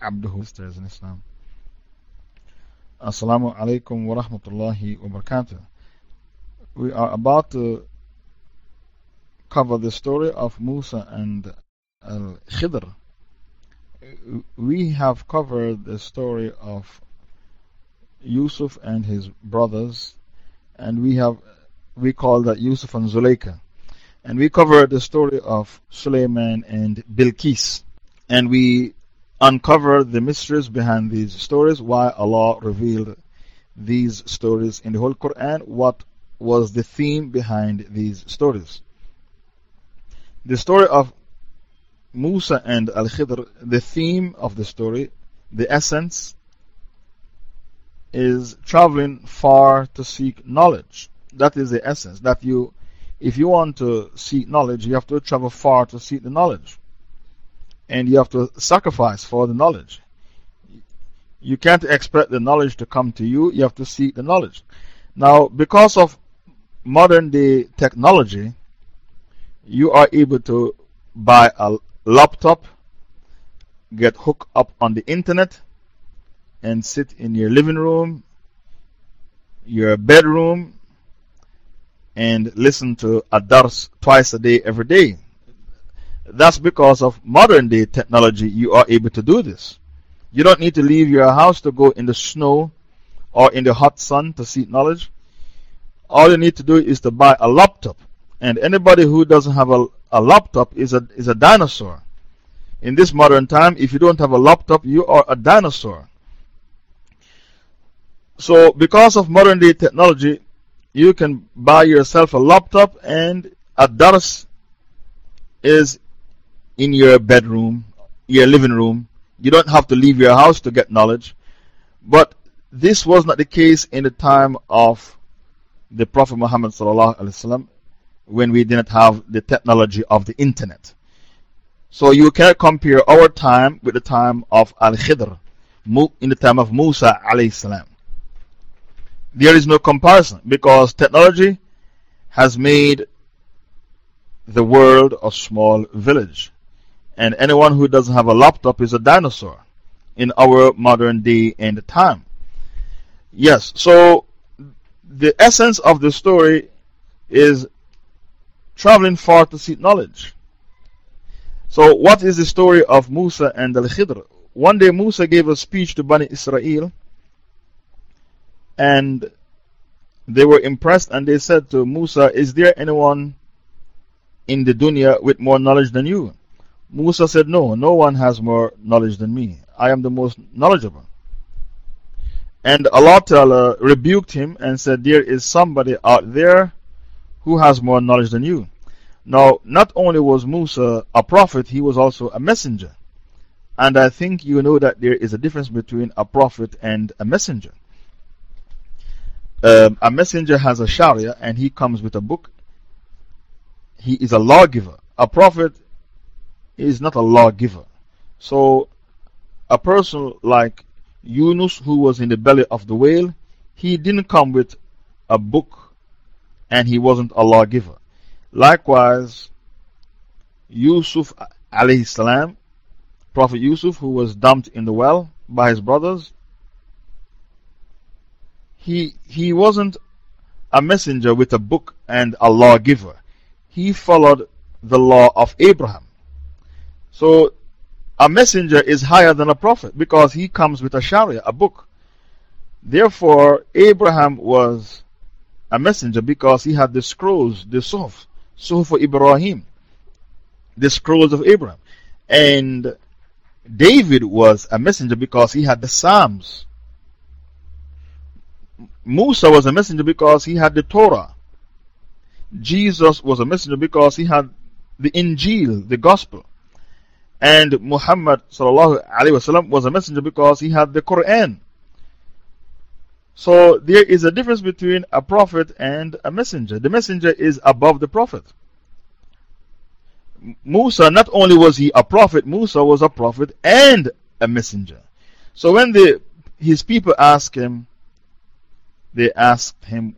abduhu sisters in Islam. Assalamu alaikum wa rahmatullahi wa barakatuh. We are about to cover the story of Musa and Al Khidr. We have covered the story of Yusuf and his brothers, and we have we call that Yusuf and Zuleika. And we covered the story of Suleiman and Bilqis. And we uncovered the mysteries behind these stories, why Allah revealed these stories in the whole Quran, what was the theme behind these stories. The story of Musa and Al Khidr, the theme of the story, the essence, is traveling far to seek knowledge. That is the essence. That you, if you want to seek knowledge, you have to travel far to seek the knowledge. And you have to sacrifice for the knowledge. You can't expect the knowledge to come to you, you have to seek the knowledge. Now, because of modern day technology, you are able to buy a laptop, get hooked up on the internet, and sit in your living room, your bedroom, and listen to a dars twice a day, every day. That's because of modern day technology, you are able to do this. You don't need to leave your house to go in the snow or in the hot sun to seek knowledge. All you need to do is to buy a laptop. And anybody who doesn't have a, a laptop is a, is a dinosaur. In this modern time, if you don't have a laptop, you are a dinosaur. So, because of modern day technology, you can buy yourself a laptop and a dars is in your bedroom, your living room. You don't have to leave your house to get knowledge. But this was not the case in the time of the Prophet Muhammad when we didn't have the technology of the internet. So you cannot compare our time with the time of Al Khidr, in the time of Musa. There is no comparison because technology has made the world a small village. And anyone who doesn't have a laptop is a dinosaur in our modern day and time. Yes, so the essence of the story is traveling far to seek knowledge. So, what is the story of Musa and Al Khidr? One day, Musa gave a speech to Bani Israel, and they were impressed and they said to Musa, Is there anyone in the dunya with more knowledge than you? Musa said, No, no one has more knowledge than me. I am the most knowledgeable. And Allah Ta'ala rebuked him and said, There is somebody out there who has more knowledge than you. Now, not only was Musa a prophet, he was also a messenger. And I think you know that there is a difference between a prophet and a messenger. Um, a messenger has a sharia and he comes with a book. He is a lawgiver. A prophet is not a lawgiver. So, a person like Yunus, who was in the belly of the whale, he didn't come with a book and he wasn't a lawgiver. Likewise, Yusuf alayhi salam, Prophet Yusuf, who was dumped in the well by his brothers, he, he wasn't a messenger with a book and a lawgiver. He followed the law of Abraham. So, a messenger is higher than a prophet because he comes with a sharia, a book. Therefore, Abraham was a messenger because he had the scrolls, the Suhuf. Suhuf Ibrahim, the scrolls of Abraham. And David was a messenger because he had the Psalms. Musa was a messenger because he had the Torah. Jesus was a messenger because he had the Injil, the Gospel. And Muhammad wasallam was a messenger because he had the Quran. So there is a difference between a prophet and a messenger. The messenger is above the prophet. Musa, not only was he a prophet, Musa was a prophet and a messenger. So when the, his people asked him, they asked him,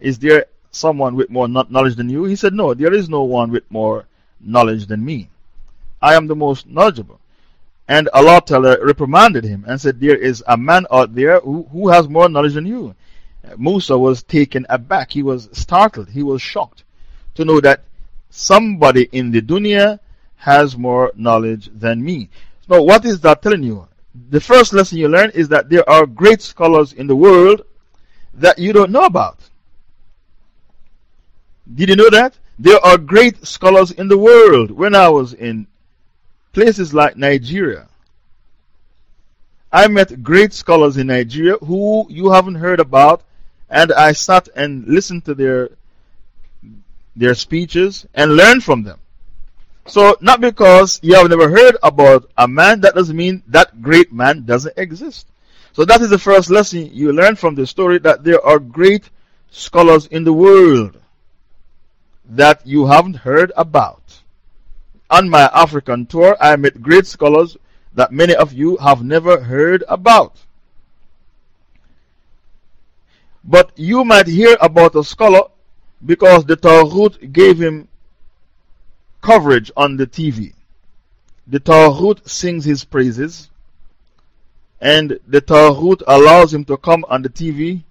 Is there someone with more knowledge than you? He said, No, there is no one with more knowledge than me. I am the most knowledgeable. And Allah Ta'ala reprimanded him and said, There is a man out there who, who has more knowledge than you. Musa was taken aback. He was startled. He was shocked to know that somebody in the dunya has more knowledge than me. So, what is that telling you? The first lesson you learn is that there are great scholars in the world that you don't know about. Did you know that? There are great scholars in the world. When I was in places like Nigeria, I met great scholars in Nigeria who you haven't heard about, and I sat and listened to their, their speeches and learned from them. So, not because you have never heard about a man, that doesn't mean that great man doesn't exist. So, that is the first lesson you learn from the story that there are great scholars in the world that you haven't heard about. On my African tour, I met great scholars that many of you have never heard about. But you might hear about a scholar because the Taghut gave him coverage on the TV. The Taghut sings his praises, and the Taghut allows him to come on the TV.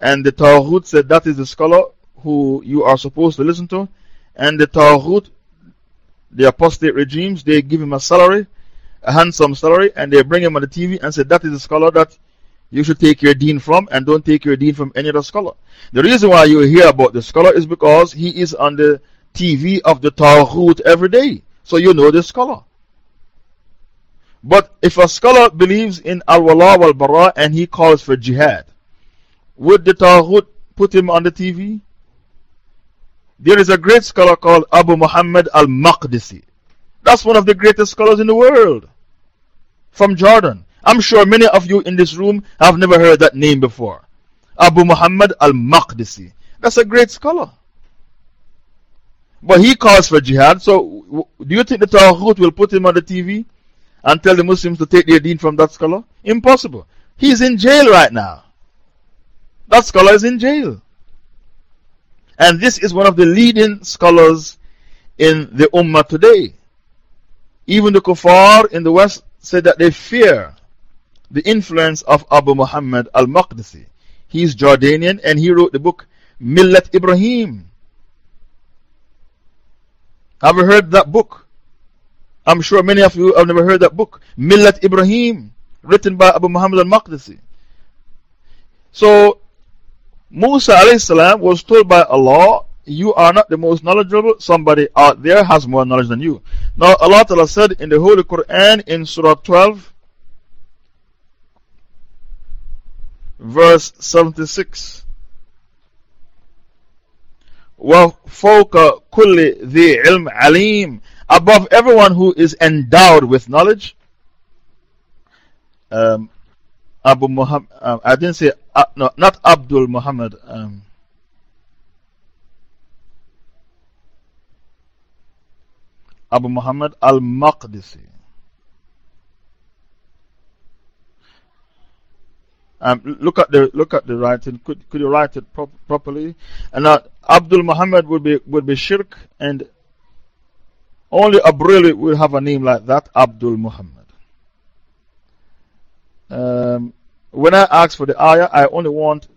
And the Taghut said that is the scholar who you are supposed to listen to. And the Taghut, the apostate regimes, they give him a salary, a handsome salary, and they bring him on the TV and say, That is the scholar that you should take your deen from, and don't take your deen from any other scholar. The reason why you hear about the scholar is because he is on the TV of the Taghut every day. So you know the scholar. But if a scholar believes in Al Wala wal Bara and he calls for jihad, would the Taghut put him on the TV? There is a great scholar called Abu Muhammad al Maqdisi. That's one of the greatest scholars in the world. From Jordan. I'm sure many of you in this room have never heard that name before. Abu Muhammad al Maqdisi. That's a great scholar. But he calls for jihad, so do you think the Taghut will put him on the TV and tell the Muslims to take their deen from that scholar? Impossible. He's in jail right now. That scholar is in jail. And this is one of the leading scholars in the Ummah today. Even the kuffar in the West said that they fear the influence of Abu Muhammad al Maqdisi. He is Jordanian and he wrote the book Millet Ibrahim. Have you heard that book? I'm sure many of you have never heard that book. Millet Ibrahim, written by Abu Muhammad al Maqdisi. So Musa salam was told by Allah, You are not the most knowledgeable, somebody out there has more knowledge than you. Now, Allah Ta'ala said in the Holy Quran in Surah 12, verse 76. وَفَوْقَ كُلِّ ذِي عِلْمٍ عَلِيمٍ Above everyone who is endowed with knowledge. Um, Abu Muhammad, um, I didn't say, uh, no, not Abdul Muhammad. Um, Abu Muhammad al Maqdisi. Um, look at the look at the writing. Could could you write it pro properly? And Abdul Muhammad would be would be shirk, and only a brilliant will have a name like that, Abdul Muhammad. Um, when I ask for the ayah, I only want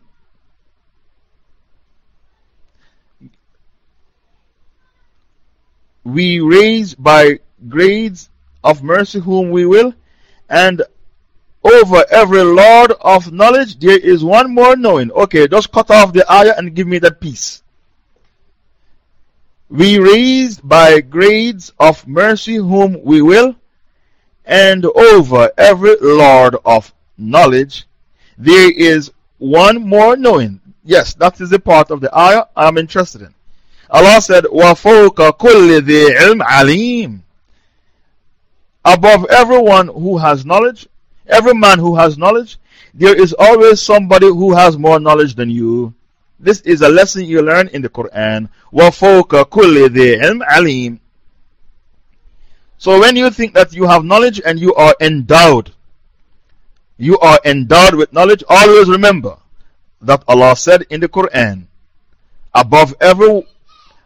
we raise by grades of mercy whom we will, and over every Lord of knowledge there is one more knowing. Okay, just cut off the ayah and give me that piece. We raise by grades of mercy whom we will, and over every Lord of knowledge, there is one more knowing. Yes, that is the part of the ayah I am interested in. Allah said, وَفَوْقَ كُلِّ ذِي عِلْمٍ عَلِيمٍ Above everyone who has knowledge, every man who has knowledge, there is always somebody who has more knowledge than you. This is a lesson you learn in the Quran. وَفَوْقَ كُلِّ ذِي عِلْمٍ عَلِيمٍ So when you think that you have knowledge and you are endowed, you are endowed with knowledge, always remember that Allah said in the Quran, above every,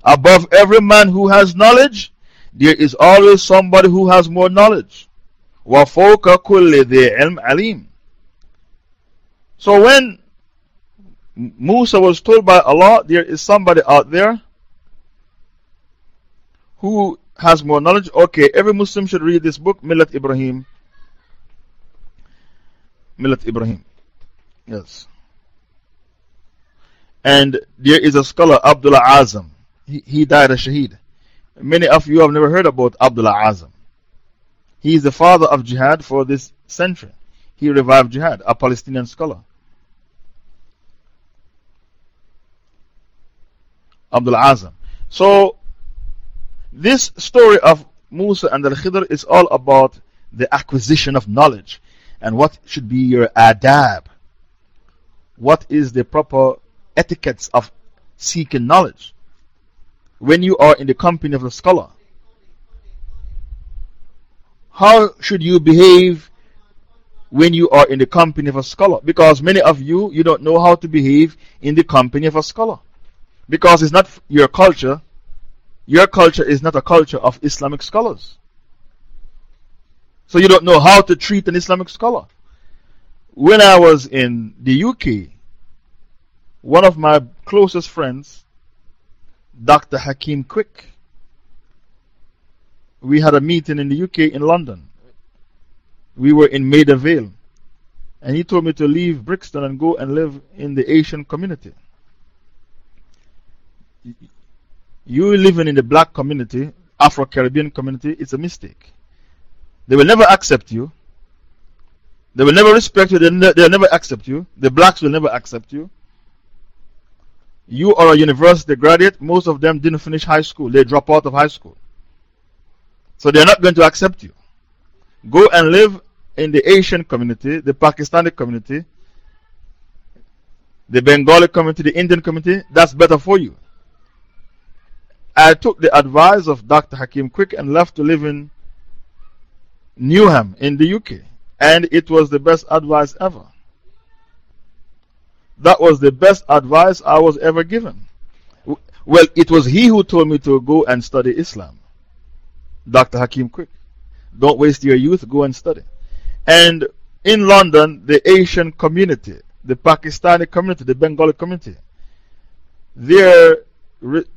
above every man who has knowledge, there is always somebody who has more knowledge. وَفَوْقَ كُلِّ ذِي عِلْمٍ عَلِيمٍ So when Musa was told by Allah, there is somebody out there who has more knowledge. Okay, every Muslim should read this book, Millat Ibrahim. Millat Ibrahim. Yes. And there is a scholar, Abdullah Azam. He, he died a shaheed. Many of you have never heard about Abdullah Azam. He is the father of jihad for this century. He revived jihad, a Palestinian scholar. Abdul Azam. So, this story of Musa and Al Khidr is all about the acquisition of knowledge and what should be your adab. What is the proper etiquettes of seeking knowledge when you are in the company of a scholar? How should you behave when you are in the company of a scholar? Because many of you, you don't know how to behave in the company of a scholar. Because it's not your culture. Your culture is not a culture of Islamic scholars. So you don't know how to treat an Islamic scholar. When I was in the UK, one of my closest friends, Dr. Hakim Quick, we had a meeting in the UK in London. We were in Maida Vale. And he told me to leave Brixton and go and live in the Asian community you living in the black community, Afro Caribbean community, it's a mistake. They will never accept you. They will never respect you. They'll, ne they'll never accept you. The blacks will never accept you. You are a university graduate. Most of them didn't finish high school. They drop out of high school. So they're not going to accept you. Go and live in the Asian community, the Pakistani community, the Bengali community, the Indian community. That's better for you. I took the advice of Dr. Hakim Quick and left to live in Newham in the UK. And it was the best advice ever. That was the best advice I was ever given. Well, it was he who told me to go and study Islam. Dr. Hakim Quick. Don't waste your youth, go and study. And in London, the Asian community, the Pakistani community, the Bengali community, their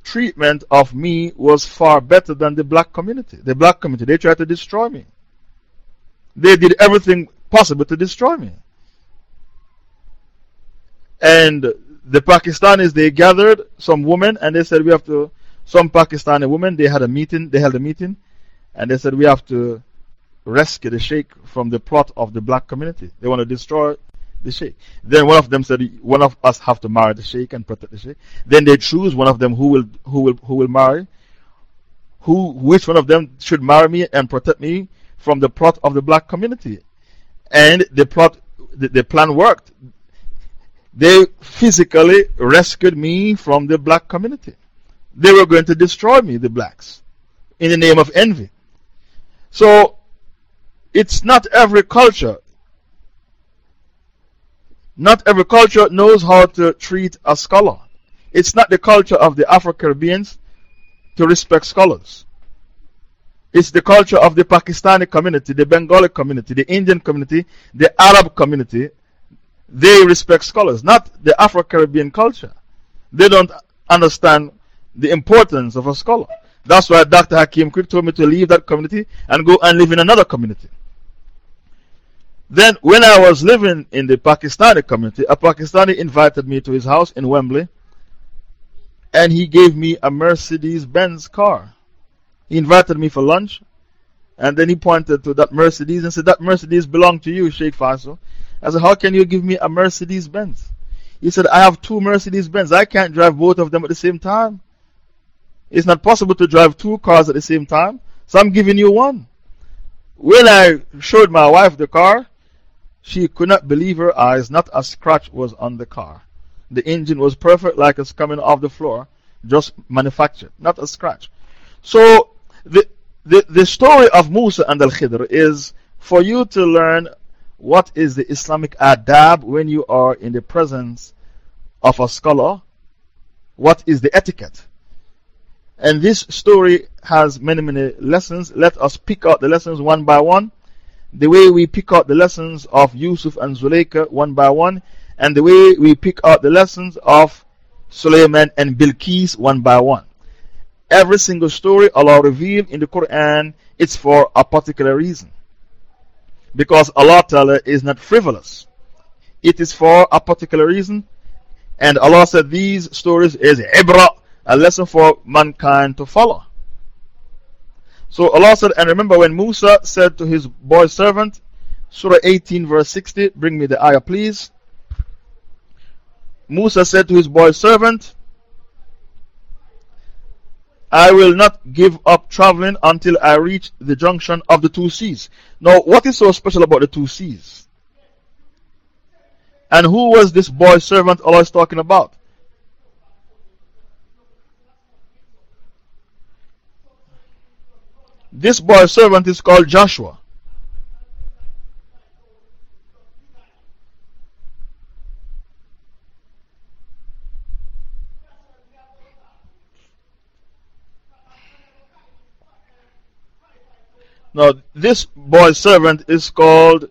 treatment of me was far better than the black community. The black community, they tried to destroy me. They did everything possible to destroy me. And the Pakistanis, they gathered some women and they said, We have to, some Pakistani women, they had a meeting, they held a meeting, and they said, We have to rescue the Sheikh from the plot of the black community. They want to destroy the sheikh. Then one of them said, one of us have to marry the sheikh and protect the sheikh. Then they choose one of them who will, who will, who will marry. Who, which one of them should marry me and protect me from the plot of the black community. And the plot, the, the plan worked. They physically rescued me from the black community. They were going to destroy me, the blacks, in the name of envy. So, it's not every culture not every culture knows how to treat a scholar. It's not the culture of the Afro Caribbeans to respect scholars. It's the culture of the Pakistani community, the Bengali community, the Indian community, the Arab community. They respect scholars, not the Afro Caribbean culture. They don't understand the importance of a scholar. That's why Dr. Hakim Quick told me to leave that community and go and live in another community. Then, when I was living in the Pakistani community, a Pakistani invited me to his house in Wembley and he gave me a Mercedes Benz car. He invited me for lunch and then he pointed to that Mercedes and said, That Mercedes belongs to you, Sheikh Faisal. I said, How can you give me a Mercedes Benz? He said, I have two Mercedes Benz. I can't drive both of them at the same time. It's not possible to drive two cars at the same time, so I'm giving you one. When I showed my wife the car, she could not believe her eyes. Not a scratch was on the car. The engine was perfect, like it's coming off the floor, just manufactured, not a scratch. So, the, the, the story of Musa and Al Khidr is for you to learn what is the Islamic adab when you are in the presence of a scholar, what is the etiquette. And this story has many, many lessons. Let us pick out the lessons one by one. The way we pick out the lessons of Yusuf and Zuleika one by one, and the way we pick out the lessons of Suleiman and Bilqis one by one. Every single story Allah revealed in the Quran, it's for a particular reason. Because Allah Ta'ala is not frivolous. It is for a particular reason. And Allah said these stories is ibra, a lesson for mankind to follow. So Allah said, and remember when Musa said to his boy servant, Surah 18, verse 60, bring me the ayah, please. Musa said to his boy servant, I will not give up traveling until I reach the junction of the two seas. Now, what is so special about the two seas? And who was this boy servant Allah is talking about? This boy servant is called Joshua. Now, this boy servant is called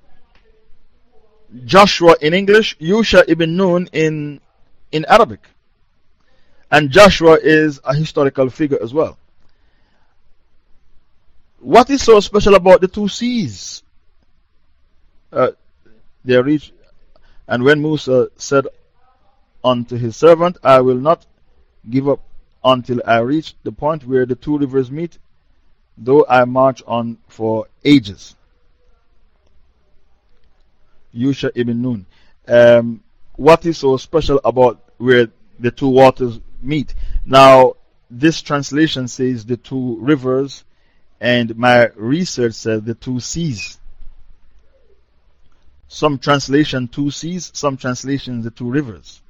Joshua in English, Yusha ibn Nun in, in Arabic. And Joshua is a historical figure as well. What is so special about the two seas? Uh, they reach, and when Musa said unto his servant, I will not give up until I reach the point where the two rivers meet, though I march on for ages. Yusha ibn Nun. Um, what is so special about where the two waters meet? Now, this translation says the two rivers and my research said the two seas. Some translation two seas, some translation the two rivers.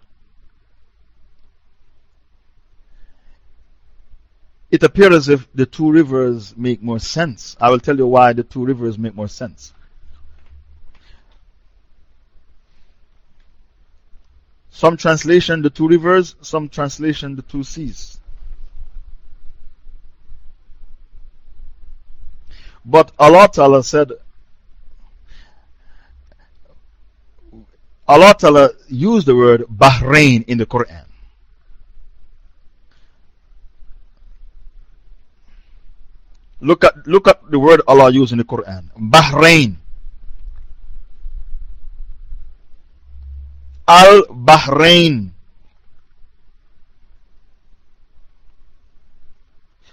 It appears as if the two rivers make more sense. I will tell you why the two rivers make more sense. Some translation the two rivers, some translation the two seas. But Allah Ta'ala said, Allah Ta'ala used the word Bahrain in the Quran. Look at, look at the word Allah used in the Quran Bahrain. Al Bahrain.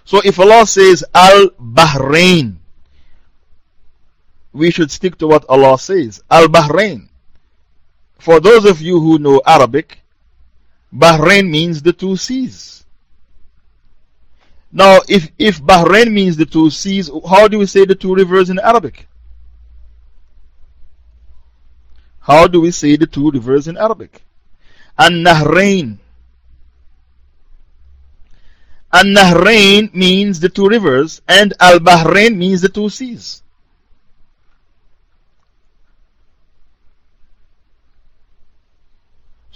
So if Allah says Al Bahrain, we should stick to what Allah says. Al Bahrain. For those of you who know Arabic, Bahrain means the two seas. Now, if, if Bahrain means the two seas, how do we say the two rivers in Arabic? How do we say the two rivers in Arabic? An Nahrain. An Nahrain means the two rivers, and Al Bahrain means the two seas.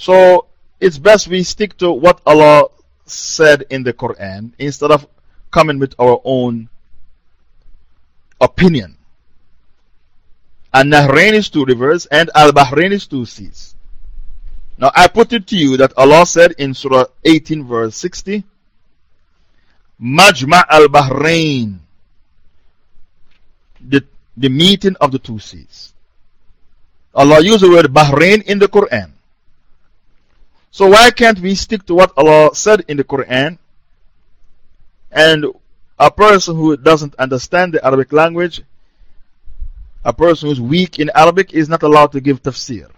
So it's best we stick to what Allah said in the Quran instead of coming with our own opinion. And Nahrain is two rivers and Al Bahrain is two seas. Now I put it to you that Allah said in Surah 18, verse 60, Majma' al Bahrain, the, the meeting of the two seas. Allah used the word Bahrain in the Quran. So, why can't we stick to what Allah said in the Quran? And a person who doesn't understand the Arabic language, a person who's weak in Arabic, is not allowed to give tafsir.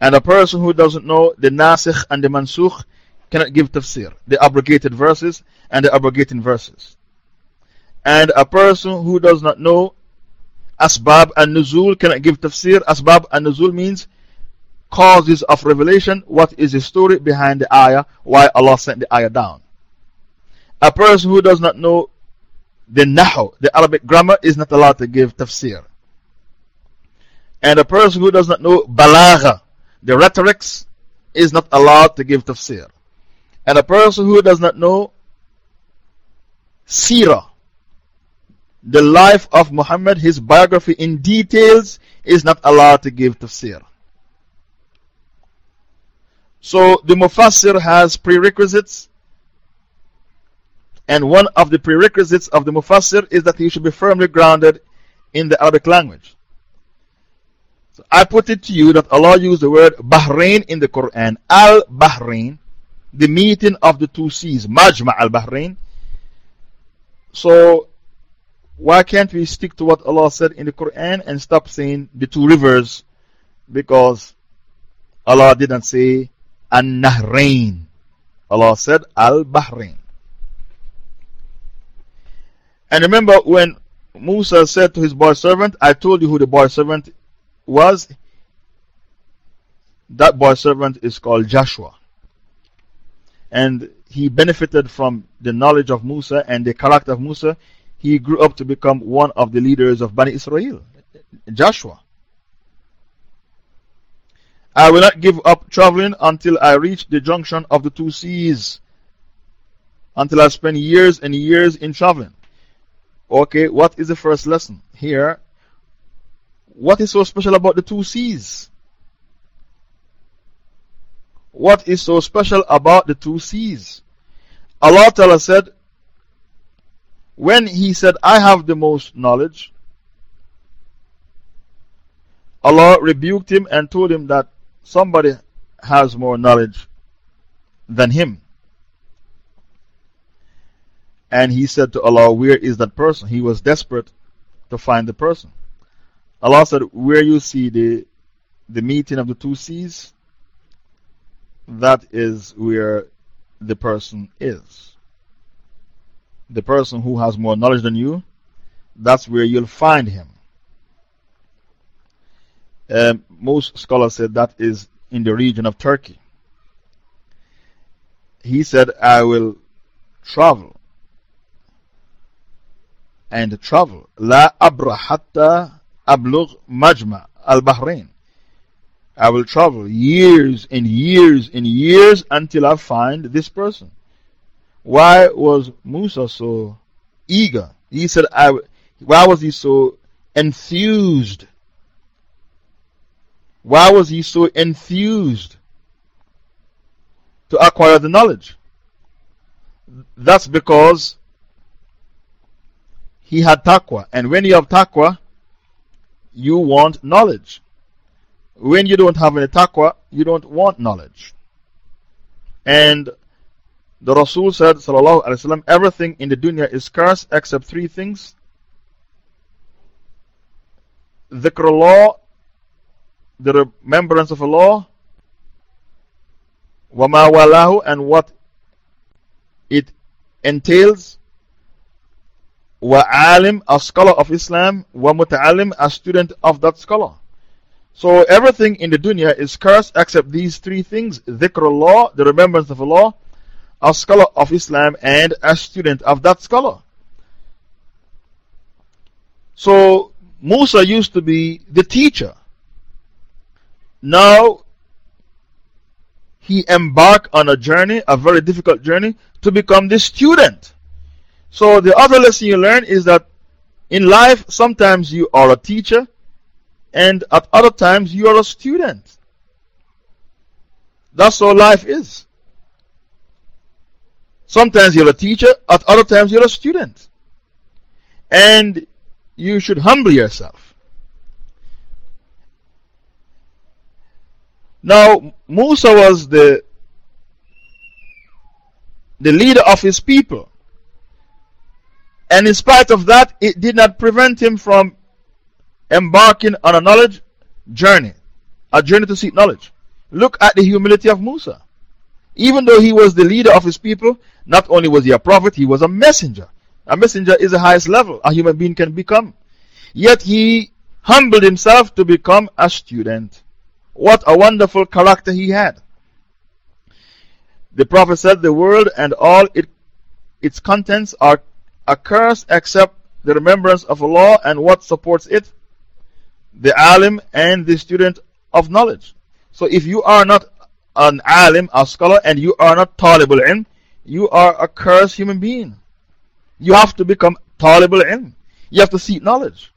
And a person who doesn't know the nasikh and the mansukh cannot give tafsir, the abrogated verses and the abrogating verses. And a person who does not know Asbab and Nuzul cannot give tafsir. Asbab and Nuzul means causes of revelation. What is the story behind the ayah? Why Allah sent the ayah down. A person who does not know the Nahu, the Arabic grammar, is not allowed to give tafsir. And a person who does not know Balagha, the rhetorics, is not allowed to give tafsir. And a person who does not know Sirah, the life of Muhammad, his biography in details, is not allowed to give tafsir. So the Mufassir has prerequisites, and one of the prerequisites of the Mufassir is that he should be firmly grounded in the Arabic language. So I put it to you that Allah used the word Bahrain in the Quran, Al Bahrain, the meeting of the two seas, Majma al Bahrain. So why can't we stick to what Allah said in the Quran and stop saying the two rivers? Because Allah didn't say An Nahrain. Allah said Al Bahrain. And remember when Musa said to his boy servant, I told you who the boy servant was. That boy servant is called Joshua. And he benefited from the knowledge of Musa and the character of Musa he grew up to become one of the leaders of Bani Israel, Joshua. I will not give up traveling until I reach the junction of the two seas, until I spend years and years in traveling. Okay, what is the first lesson? Here, what is so special about the two seas? What is so special about the two seas? Allah Ta'ala said, when he said, I have the most knowledge, Allah rebuked him and told him that somebody has more knowledge than him. And he said to Allah, Where is that person? He was desperate to find the person. Allah said, Where you see the, the meeting of the two seas, that is where the person is the person who has more knowledge than you, that's where you'll find him. Um, most scholars said that is in the region of Turkey. He said, I will travel and travel. La abra hatta majma al Bahrain. I will travel years and years and years until I find this person. Why was Musa so eager? He said, I, why was he so enthused? Why was he so enthused to acquire the knowledge? That's because he had taqwa. And when you have taqwa, you want knowledge. When you don't have any taqwa, you don't want knowledge. And the Rasul said, Sallallahu Alaihi Wasallam, everything in the dunya is scarce except three things. Dhikrullah, the remembrance of Allah, wama walahu, and what it entails, alim, a scholar of Islam, muta'alim, a student of that scholar. So everything in the dunya is cursed except these three things dhikrullah, the remembrance of Allah, a scholar of Islam and a student of that scholar. So Musa used to be the teacher. Now he embarked on a journey, a very difficult journey, to become the student. So the other lesson you learn is that in life, sometimes you are a teacher, and at other times you are a student. That's all life is. Sometimes you're a teacher, at other times you're a student. And you should humble yourself. Now, Musa was the, the leader of his people. And in spite of that, it did not prevent him from embarking on a knowledge journey, a journey to seek knowledge. Look at the humility of Musa. Even though he was the leader of his people, not only was he a prophet, he was a messenger. A messenger is the highest level a human being can become. Yet he humbled himself to become a student. What a wonderful character he had. The Prophet said, The world and all it, its contents are accursed except the remembrance of Allah and what supports it, the alim and the student of knowledge. So if you are not an alim, a scholar, and you are not talibul ilm, you are a cursed human being. You have to become talibul ilm. You have to seek knowledge.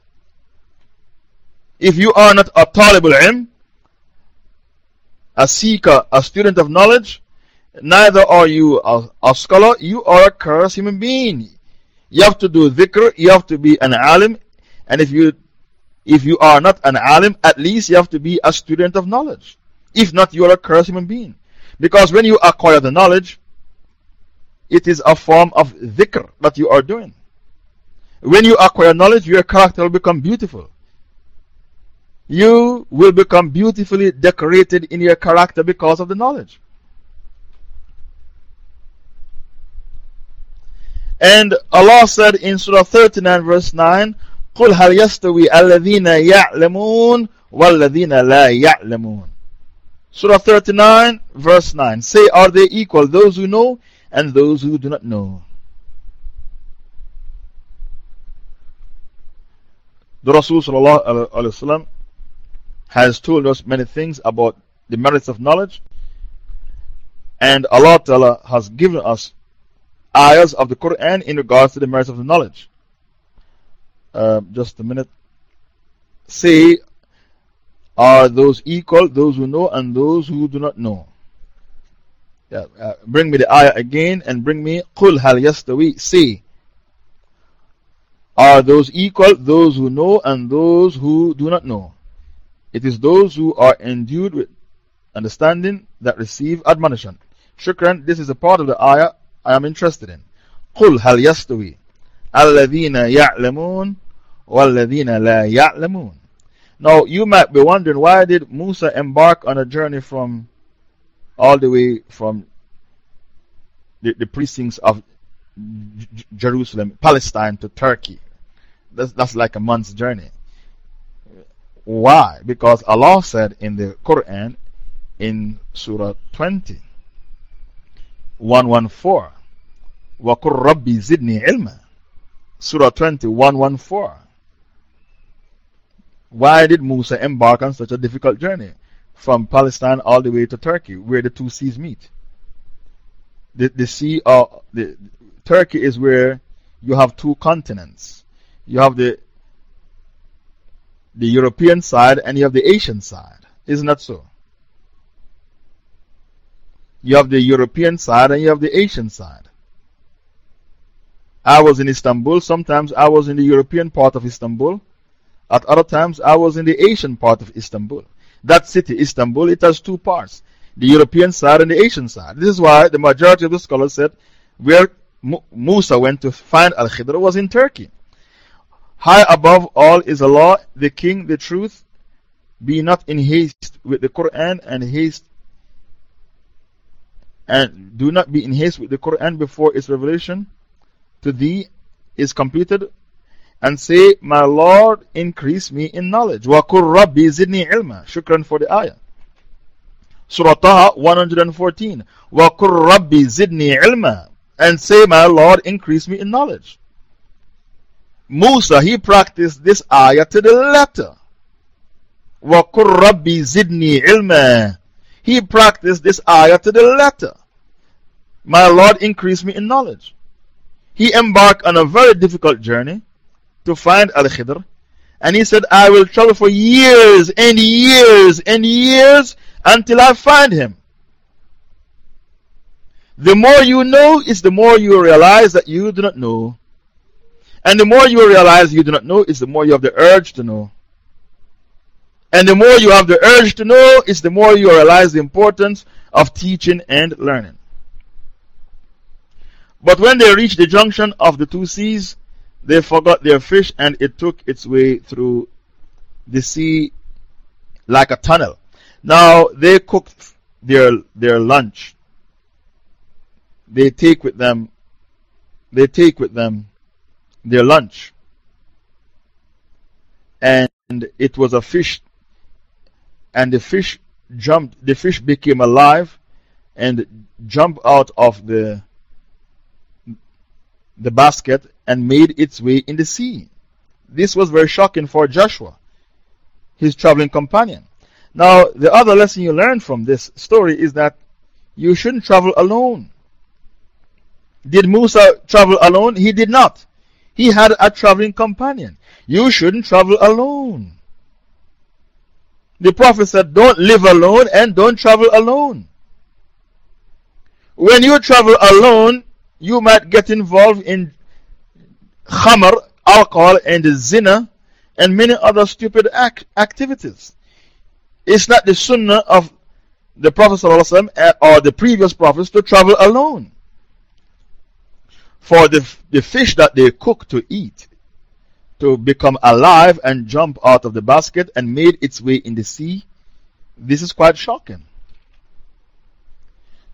If you are not a talibul ilm, a seeker, a student of knowledge, neither are you a, a scholar, you are a cursed human being. You have to do dhikr, you have to be an alim, and if you, if you are not an alim, at least you have to be a student of knowledge. If not, you are a cursed human being. Because when you acquire the knowledge, it is a form of dhikr that you are doing. When you acquire knowledge, your character will become beautiful. You will become beautifully decorated in your character because of the knowledge. And Allah said in Surah 39, verse 9, قُلْ هَلْ يَسْتَوِي الَّذِينَ يَعْلَمُونَ وَالَّذِينَ لَا يَعْلَمُونَ Surah 39, verse 9. Say, Are they equal, those who know and those who do not know? The Rasul has told us many things about the merits of knowledge. And Allah Ta'ala has given us ayahs of the Quran in regards to the merits of the knowledge. Uh, just a minute. Say, are those equal, those who know and those who do not know? Yeah, uh, bring me the ayah again and bring me Qul hal yastawi. Say, are those equal, those who know and those who do not know? It is those who are endued with understanding that receive admonition. Shukran, this is a part of the ayah I am interested in. قُلْ هَلْ يَسْتَوِي الَّذِينَ يَعْلَمُونَ وَالَّذِينَ لَا يَعْلَمُونَ now, you might be wondering why did Musa embark on a journey from all the way from the, the precincts of J Jerusalem, Palestine to Turkey? That's, that's like a month's journey. Why? Because Allah said in the Quran in Surah 20, 114, وَقُلْ رَبِّي زِدْنِي عِلْمًا Surah 20, 114. Why did Musa embark on such a difficult journey from Palestine all the way to Turkey, where the two seas meet? The, the sea, uh, the, Turkey is where you have two continents. You have the, the European side and you have the Asian side. Isn't that so? You have the European side and you have the Asian side. I was in Istanbul. Sometimes I was in the European part of Istanbul. At other times, I was in the Asian part of Istanbul. That city, Istanbul, it has two parts the European side and the Asian side. This is why the majority of the scholars said where Musa went to find Al Khidr was in Turkey. High above all is Allah, the King, the truth. Be not in haste with the Quran and haste and do not be in haste with the Quran before its revelation to thee is completed and say, My Lord, increase me in knowledge. وَقُلْ رَبِّي زِدْنِي عِلْمًا Shukran for the ayah. Surah Taha 114. وَقُلْ رَبِّي زِدْنِي عِلْمًا And say, My Lord, increase me in knowledge. Musa, he practiced this ayah to the letter. وَقُلْ رَبِّي زِدْنِي عِلْمًا He practiced this ayah to the letter. My Lord, increase me in knowledge. He embarked on a very difficult journey to find Al Khidr. And he said, I will travel for years and years and years until I find him. The more you know is the more you realize that you do not know. and the more you realize you do not know is the more you have the urge to know. And the more you have the urge to know is the more you realize the importance of teaching and learning. But when they reached the junction of the two seas, they forgot their fish and it took its way through the sea like a tunnel. Now they cooked their, their lunch they take with them, they take with them their lunch. And it was a fish, and the fish jumped, the fish became alive and jumped out of the, the basket and made its way in the sea. This was very shocking for Joshua, his traveling companion. Now, the other lesson you learn from this story is that you shouldn't travel alone. Did Musa travel alone? He did not. He had a traveling companion. You shouldn't travel alone. The Prophet said, Don't live alone and don't travel alone. When you travel alone, you might get involved in khamr, alcohol, and zina, and many other stupid act activities. It's not the sunnah of the Prophet ﷺ eh, or the previous prophets to travel alone. For the, the fish that they cook to eat to become alive and jump out of the basket and made its way in the sea, this is quite shocking.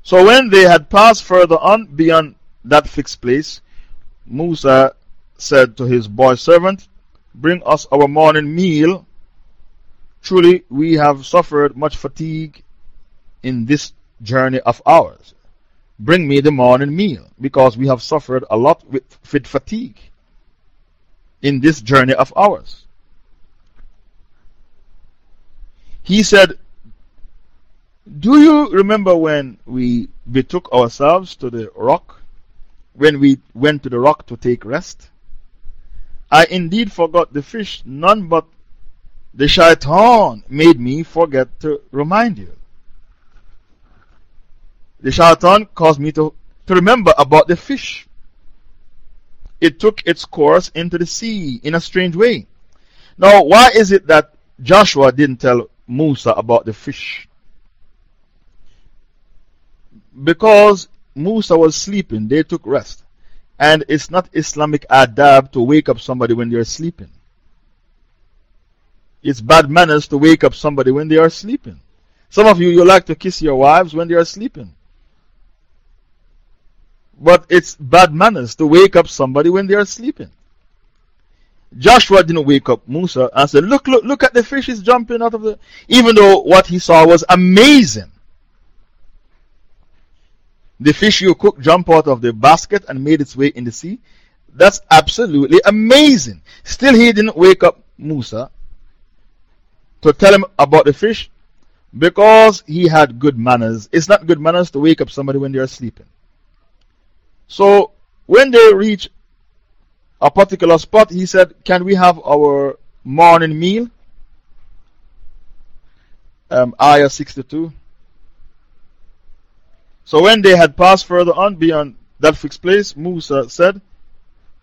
So when they had passed further on beyond that fixed place, Musa said to his boy servant, Bring us our morning meal. Truly, we have suffered much fatigue in this journey of ours. Bring me the morning meal, because we have suffered a lot with, fatigue in this journey of ours. He said, Do you remember when we betook ourselves to the rock? When we went to the rock to take rest? I indeed forgot the fish, none but the shaitan made me forget to remind you. The shaitan caused me to, to remember about the fish it took its course into the sea in a strange way. Now, why is it that Joshua didn't tell Musa about the fish? Because Musa was sleeping, they took rest. And it's not Islamic adab to wake up somebody when they're sleeping. It's bad manners to wake up somebody when they are sleeping. Some of you, you like to kiss your wives when they are sleeping. But it's bad manners to wake up somebody when they are sleeping. Joshua didn't wake up Musa and said, Look, look, look at the fish fishes jumping out of the. Even though what he saw was amazing. The fish you cook jumped out of the basket and made its way in the sea. That's absolutely amazing. Still, he didn't wake up Musa to tell him about the fish because he had good manners. It's not good manners to wake up somebody when they are sleeping. So when they reach a particular spot, he said, Can we have our morning meal? Um, Ayah 62. So when they had passed further on beyond that fixed place, Musa said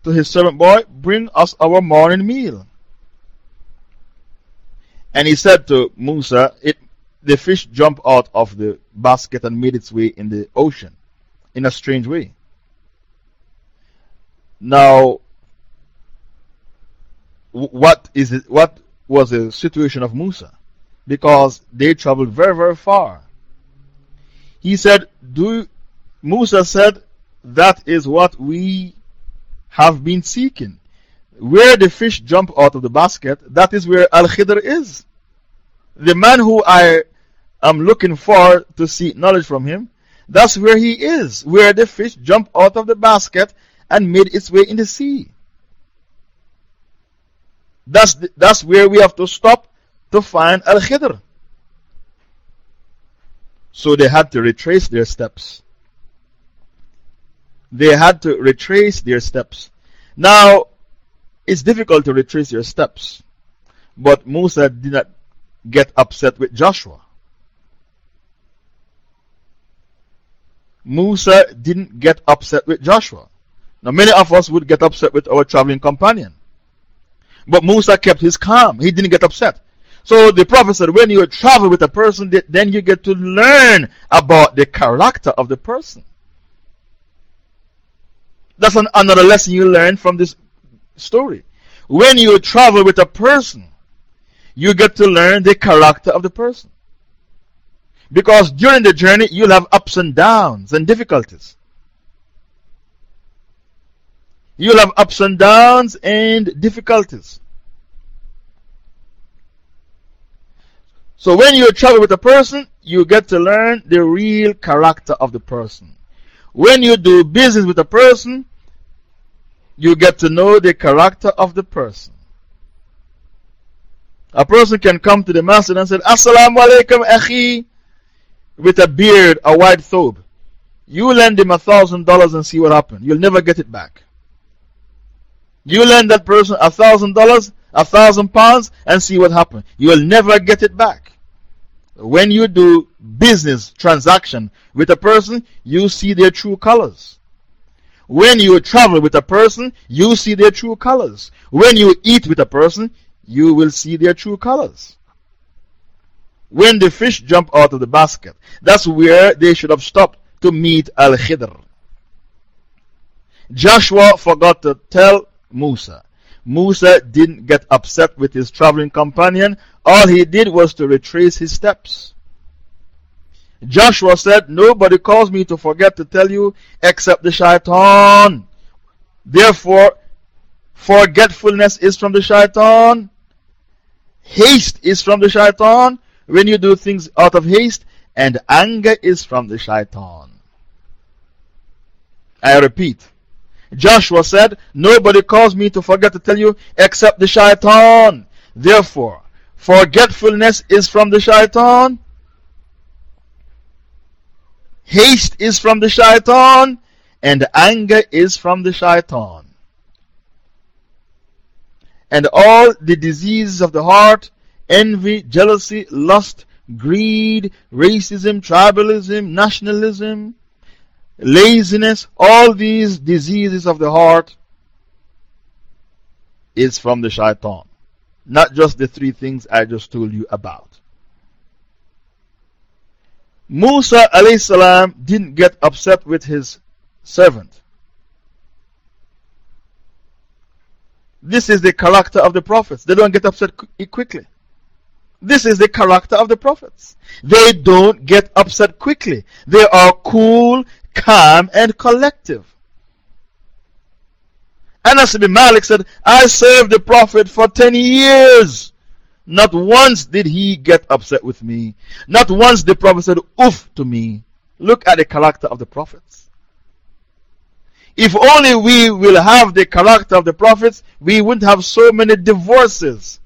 to his servant boy, Bring us our morning meal. And he said to Musa, it, The fish jumped out of the basket and made its way in the ocean in a strange way. Now, what, is it, what was the situation of Musa? Because they traveled very, very far. He said, do, Musa said, that is what we have been seeking. Where the fish jump out of the basket, that is where Al Khidr is. The man who I am looking for to seek knowledge from him, that's where he is. Where the fish jump out of the basket and made its way in the sea. That's, the, that's where we have to stop to find Al Khidr. So they had to retrace their steps. They had to retrace their steps. Now, it's difficult to retrace your steps, but Musa did not get upset with Joshua. Musa didn't get upset with Joshua. Now, many of us would get upset with our traveling companion. But Musa kept his calm. He didn't get upset. So the Prophet said, when you travel with a person, then you get to learn about the character of the person. That's an, another lesson you learn from this story. When you travel with a person, you get to learn the character of the person. Because during the journey, you'll have ups and downs and difficulties. You'll have ups and downs and difficulties. So when you travel with a person, you get to learn the real character of the person. When you do business with a person, you get to know the character of the person. A person can come to the masjid and say, Assalamu alaikum, akhi, with a beard, a white thobe. You lend him a thousand dollars and see what happens. You'll never get it back. You lend that person a thousand dollars, a thousand pounds, and see what happens. You'll never get it back. When you do business transaction with a person, you see their true colors. When you travel with a person, you see their true colors. When you eat with a person, you will see their true colors. When the fish jump out of the basket, that's where they should have stopped to meet Al Khidr. Joshua forgot to tell Musa. Musa didn't get upset with his traveling companion. All he did was to retrace his steps. Joshua said, Nobody calls me to forget to tell you except the shaitan. Therefore, forgetfulness is from the shaitan. Haste is from the shaitan when you do things out of haste, and anger is from the shaitan. I repeat, Joshua said, Nobody calls me to forget to tell you except the shaitan. Therefore, forgetfulness is from the shaitan. Haste is from the shaitan. And anger is from the shaitan. And all the diseases of the heart, envy, jealousy, lust, greed, racism, tribalism, nationalism, laziness, all these diseases of the heart is from the shaitan. Not just the three things I just told you about. Musa alayhi salam didn't get upset with his servant. This is the character of the prophets. They don't get upset quickly. This is the character of the prophets. They don't get upset quickly. They are cool, calm, and collective. Anas bin Malik said, I served the Prophet for 10 years. Not once did he get upset with me. Not once the Prophet said, oof to me. Look at the character of the prophets. If only we will have the character of the prophets, we wouldn't have so many divorces.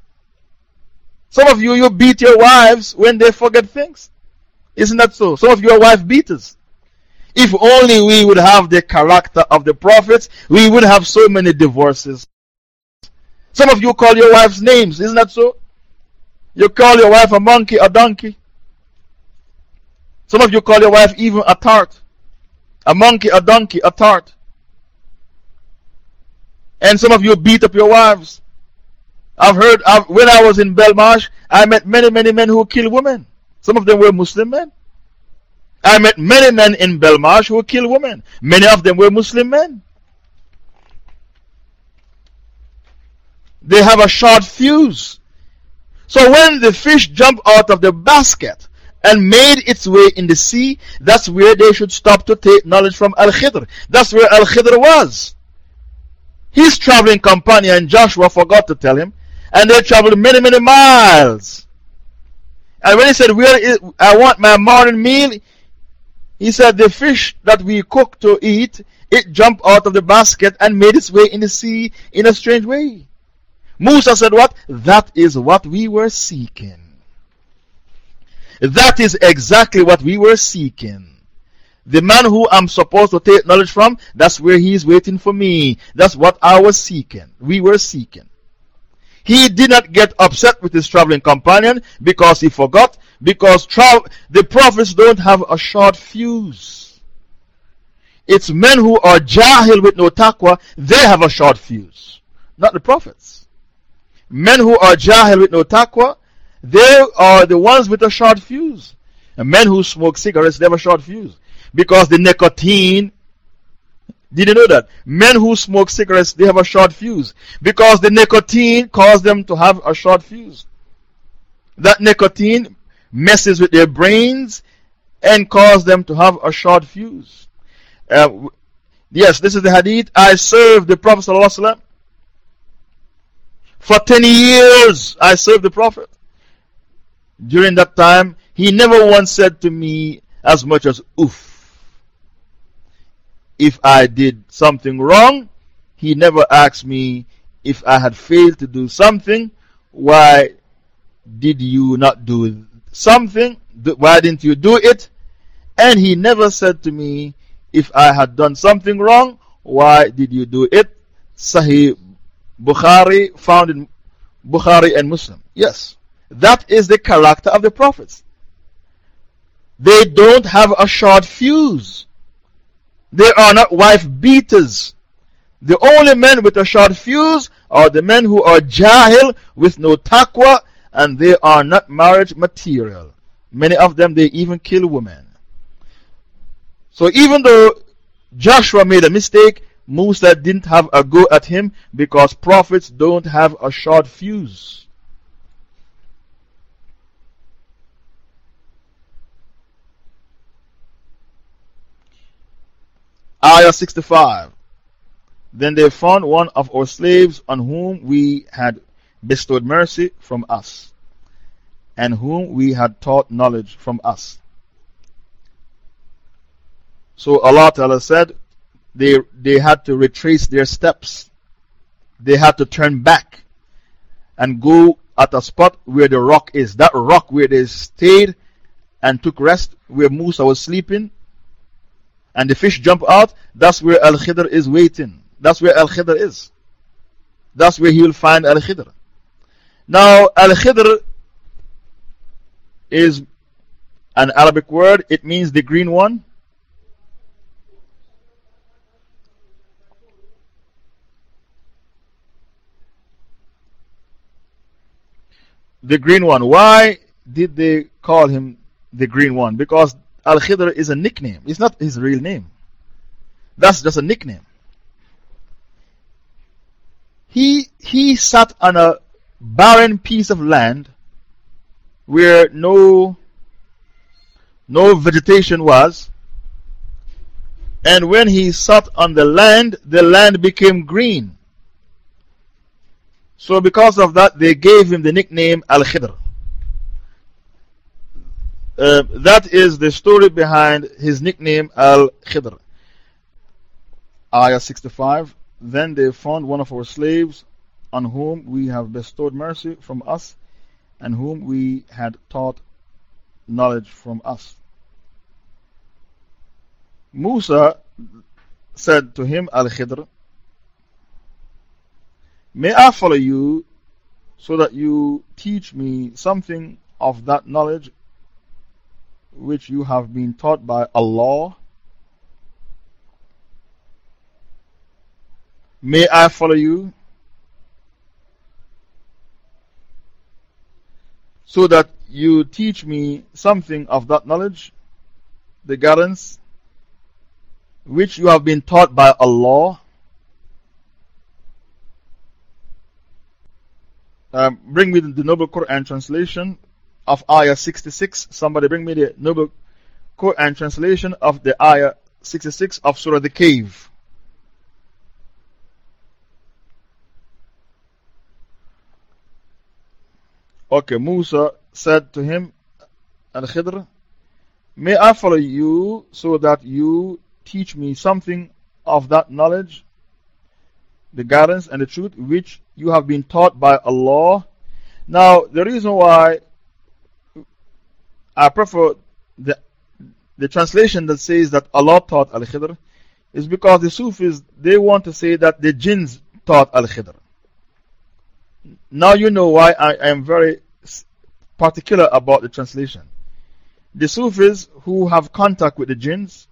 Some of you, you beat your wives when they forget things. Isn't that so? Some of you are wife beaters. If only we would have the character of the prophets, we would have so many divorces. Some of you call your wives names, isn't that so? You call your wife a monkey, a donkey. Some of you call your wife even a tart. A monkey, a donkey, a tart. And some of you beat up your wives. I've heard, I've, when I was in Belmarsh, I met many, many men who kill women. Some of them were Muslim men. I met many men in Belmarsh who kill women. Many of them were Muslim men. They have a short fuse. So when the fish jumped out of the basket and made its way in the sea, that's where they should stop to take knowledge from Al Khidr. That's where Al Khidr was. His traveling companion and Joshua forgot to tell him, and they traveled many, many miles. And when he said, Where is, I want my morning meal, he said, The fish that we cook to eat, it jumped out of the basket and made its way in the sea in a strange way. Musa said, What? That is what we were seeking. That is exactly what we were seeking. The man who I'm supposed to take knowledge from, that's where he's waiting for me. That's what I was seeking. We were seeking. He did not get upset with his traveling companion because he forgot, because the prophets don't have a short fuse. It's men who are jahil with no taqwa, they have a short fuse, not the prophets. Men who are jahil with no taqwa, they are the ones with a short fuse. And men who smoke cigarettes, they have a short fuse. Because the nicotine did you know that? Men who smoke cigarettes, they have a short fuse. Because the nicotine causes them to have a short fuse. That nicotine messes with their brains and causes them to have a short fuse. Uh, Yes, this is the hadith. I served the Prophet ﷺ for 10 years. I served the Prophet. During that time, he never once said to me as much as oof. If I did something wrong, he never asked me if I had failed to do something, why did you not do something? Why didn't you do it? And he never said to me, if I had done something wrong, why did you do it? Sahih Bukhari, found in Bukhari and Muslim. Yes, that is the character of the prophets. They don't have a short fuse. They are not wife beaters. The only men with a short fuse are the men who are jahil with no taqwa and they are not marriage material. Many of them, they even kill women. So even though Joshua made a mistake, Musa didn't have a go at him because prophets don't have a short fuse. Ayah 65 Then they found one of our slaves on whom we had bestowed mercy from us, and whom we had taught knowledge from us. So Allah Ta'ala said they, they had to retrace their steps. They had to turn back and go at a spot where the rock is. That rock where they stayed and took rest, where Musa was sleeping, and the fish jump out, that's where Al Khidr is waiting. That's where Al Khidr is. That's where he will find Al Khidr. Now, Al Khidr is an Arabic word, it means the green one. The green one. Why did they call him the green one? Because Al Khidr is a nickname, it's not his real name. That's just a nickname. He, he sat on a barren piece of land where no, no vegetation was. And when he sat on the land, the land became green. So, because of that, they gave him the nickname Al Khidr. Uh, that is the story behind his nickname Al Khidr. Ayah 65 Then they found one of our slaves on whom we have bestowed mercy from us and whom we had taught knowledge from us. Musa said to him, Al Khidr, May I follow you so that you teach me something of that knowledge which you have been taught by Allah? May I follow you? so that you teach me something of that knowledge, the guidance, which you have been taught by Allah. Um, bring me the Noble Quran translation of Ayah 66. Somebody bring me the Noble Quran translation of the Ayah 66 of Surah The Cave. Okay, Musa said to him, Al Khidr, May I follow you so that you teach me something of that knowledge, the guidance and the truth which you have been taught by Allah. Now, the reason why Uh, I prefer uh, the, the translation that says that Allah taught Al Khidr is because the Sufis they want to say that the jinns taught Al Khidr. Now you know why I am very particular about the translation. The Sufis who have contact with the jinns,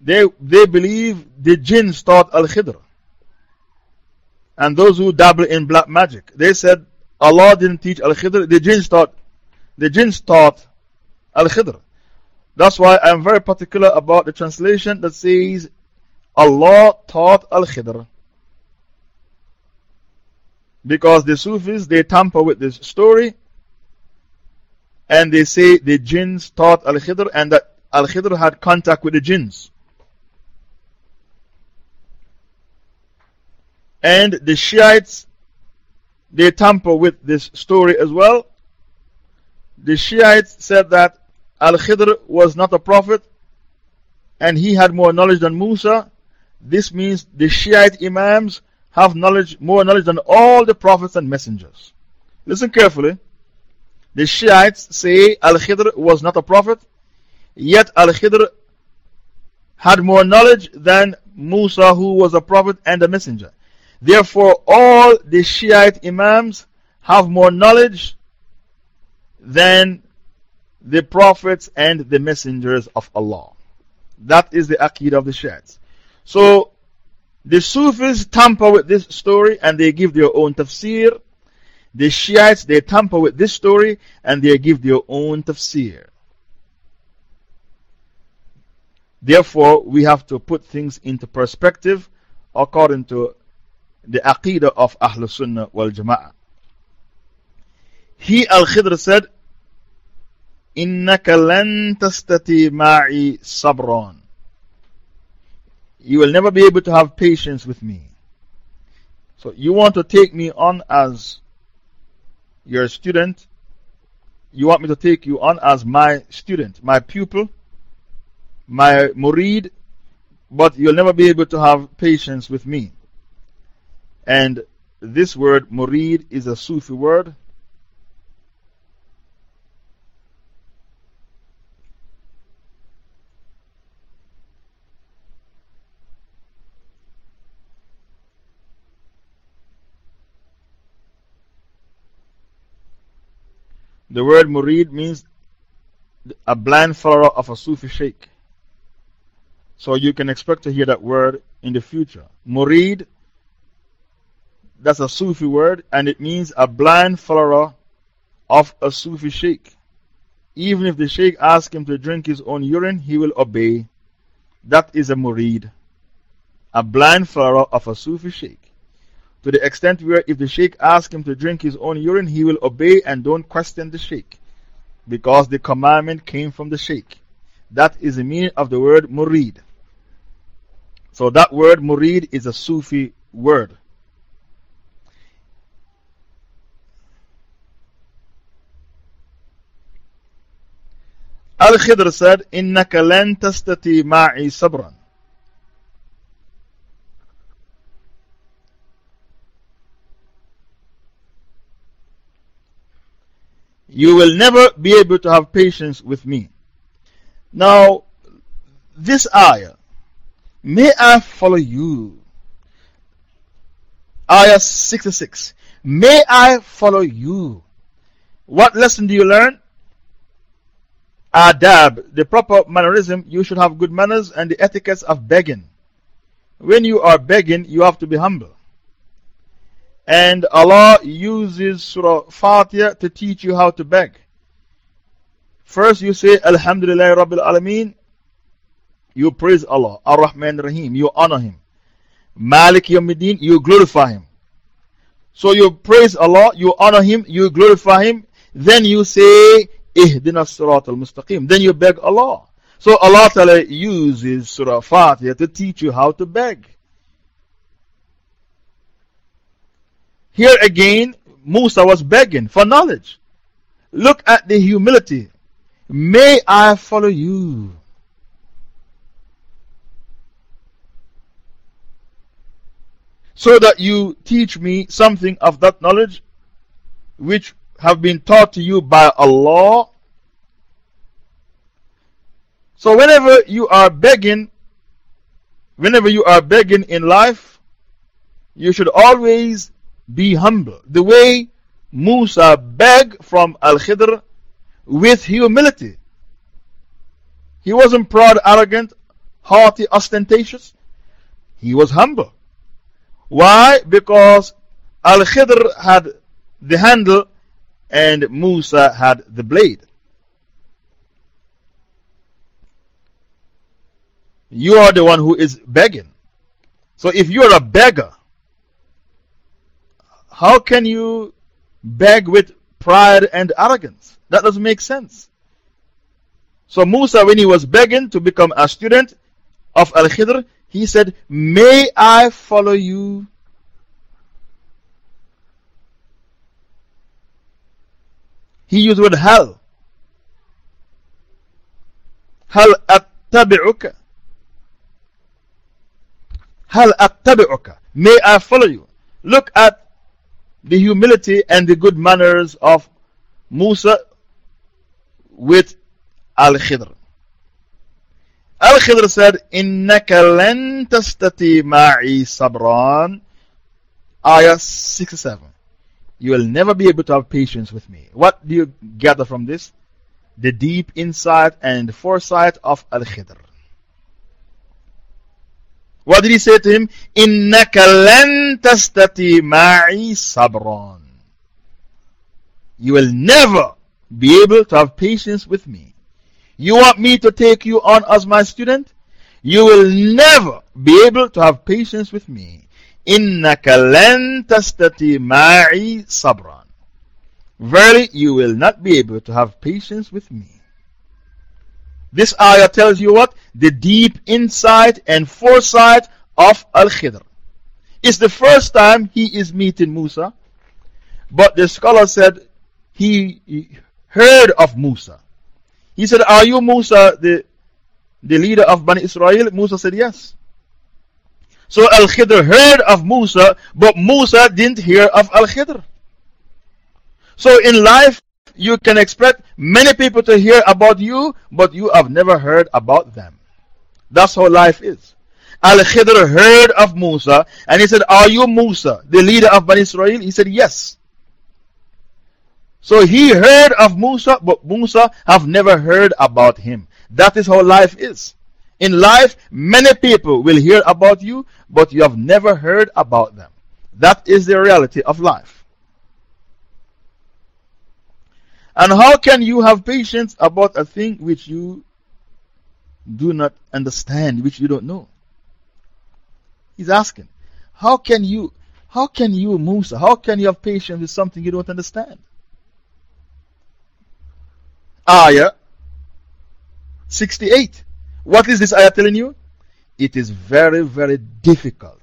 they, they believe the jinns taught Al Khidr. And those who dabble in black magic, they said Allah didn't teach Al Khidr, the jinns taught, the jinns taught Al Khidr. That's why I'm very particular about the translation that says Allah taught Al Khidr. Because the Sufis they tamper with this story and they say the jinns taught Al Khidr and that Al Khidr had contact with the jinns. And the Shiites they tamper with this story as well the Shiites said that Al Khidr was not a prophet and he had more knowledge than Musa. This means the Shiite Imams have knowledge, more knowledge than all the prophets and messengers. Listen carefully. The Shiites say Al Khidr was not a prophet, yet Al Khidr had more knowledge than Musa, who was a prophet and a messenger. Therefore, all the Shiite Imams have more knowledge than the prophets and the messengers of Allah. That is the Aqidah of the Shiites. So, the Sufis tamper with this story and they give their own tafsir. The Shiites, they tamper with this story and they give their own tafsir. Therefore, we have to put things into perspective according to the Aqidah of Ahlul Sunnah wal Jama'ah. He, Al Khidr, said, إِنَّكَ لَن تَسْتَتِي مَعِي صَبْرًا you will never be able to have patience with me. So you want to take me on as your student. You want me to take you on as my student, my pupil, my murid, but you'll never be able to have patience with me. And this word, murid, is a Sufi word. The word murid means a blind follower of a Sufi sheikh. So you can expect to hear that word in the future. Murid, that's a Sufi word, and it means a blind follower of a Sufi sheikh. Even if the sheikh asks him to drink his own urine, he will obey. That is a murid, a blind follower of a Sufi sheikh to the extent where if the sheikh asks him to drink his own urine, he will obey and don't question the sheikh because the commandment came from the sheikh. That is the meaning of the word murid. So, that word murid is a Sufi word. Al Khidr said, Innaka lan ma'i sabran. You will never be able to have patience with me. Now, this ayah, may I follow you? Ayah 66. May I follow you? What lesson do you learn? Adab, the proper mannerism, you should have good manners and the etiquettes of begging. When you are begging, you have to be humble. And Allah uses Surah Fatiha to teach you how to beg. First, you say, Alhamdulillah Rabbil Alameen. You praise Allah, Ar Rahman Rahim. You honor Him. Malik Yawmiddin, you glorify Him. So you praise Allah, you honor Him, you glorify Him. Then you say, Ihdina Sirat al Mustaqim. Then you beg Allah. So Allah uses Surah Fatiha to teach you how to beg. Here again, Musa was begging for knowledge. Look at the humility. May I follow you? So that you teach me something of that knowledge which have been taught to you by Allah. So, whenever you are begging, whenever you are begging in life, you should always be humble. The way Musa begged from Al Khidr with humility. He wasn't proud, arrogant, haughty, ostentatious. He was humble. Why? Because Al Khidr had the handle and Musa had the blade. You are the one who is begging. So if you're a beggar, how can you beg with pride and arrogance? That doesn't make sense. So Musa, when he was begging to become a student of Al Khidr, he said, May I follow you? He used the word hal. Hal attabi'uka. Hal attabi'uka. May I follow you? Look at the humility and the good manners of Musa with Al Khidr. Al Khidr said, Innaka lan tastati ma'i sabran. Ayah 67. You will never be able to have patience with me. What do you gather from this? The deep insight and foresight of Al Khidr. What did he say to him? إِنَّكَ لَن تَسْتَتِي مَعِي sabran. You will never be able to have patience with me. You want me to take you on as my student? You will never be able to have patience with me. إِنَّكَ لَن تَسْتَتِي مَعِي sabran. Verily, you will not be able to have patience with me. This ayah tells you what? The deep insight and foresight of Al Khidr. It's the first time he is meeting Musa, but the scholar said he heard of Musa. He said, Are you Musa, the, the leader of Bani Israel? Musa said, Yes. So Al Khidr heard of Musa, but Musa didn't hear of Al Khidr. So in life, you can expect many people to hear about you, but you have never heard about them. That's how life is. Al Khidr heard of Musa and he said, Are you Musa, the leader of Bani Israel? He said, Yes. So he heard of Musa, but Musa have never heard about him. That is how life is. In life, many people will hear about you, but you have never heard about them. That is the reality of life. And how can you have patience about a thing which you do not understand, which you don't know? He's asking, how can you, how can you, Musa, how can you have patience with something you don't understand? Ayah 68. What is this ayah telling you? It is very, very difficult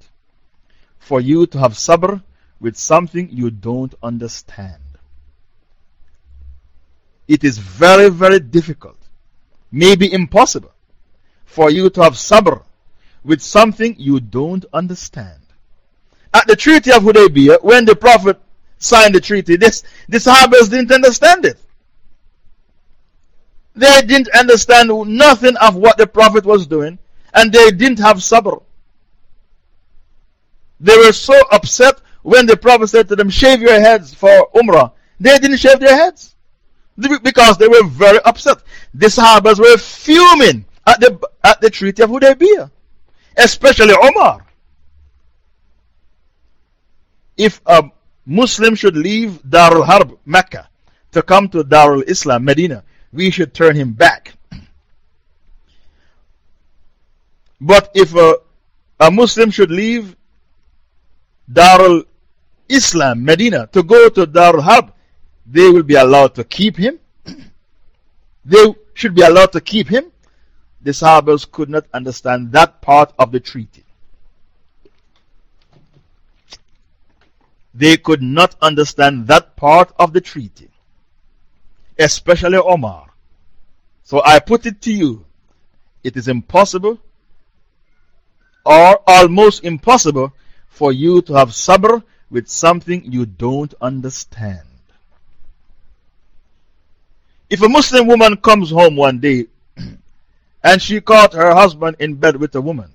for you to have sabr with something you don't understand. It is very, very difficult, maybe impossible, for you to have sabr with something you don't understand. At the Treaty of Hudaybiyah, when the Prophet signed the treaty, this, the Sahabas didn't understand it. They didn't understand nothing of what the Prophet was doing, and they didn't have sabr. They were so upset when the Prophet said to them, Shave your heads for Umrah. They didn't shave their heads because they were very upset. The Sahabas were fuming at the, at the Treaty of Hudaybiyah, especially Omar. If a Muslim should leave Darul Harb, Mecca, to come to Darul Islam, Medina, we should turn him back. But if a, a Muslim should leave Darul Islam, Medina, to go to Darul Harb, they will be allowed to keep him. they should be allowed to keep him. The Sahabas could not understand that part of the treaty. They could not understand that part of the treaty especially Omar. So I put it to you it is impossible or almost impossible for you to have sabr with something you don't understand. If a Muslim woman comes home one day and she caught her husband in bed with a woman,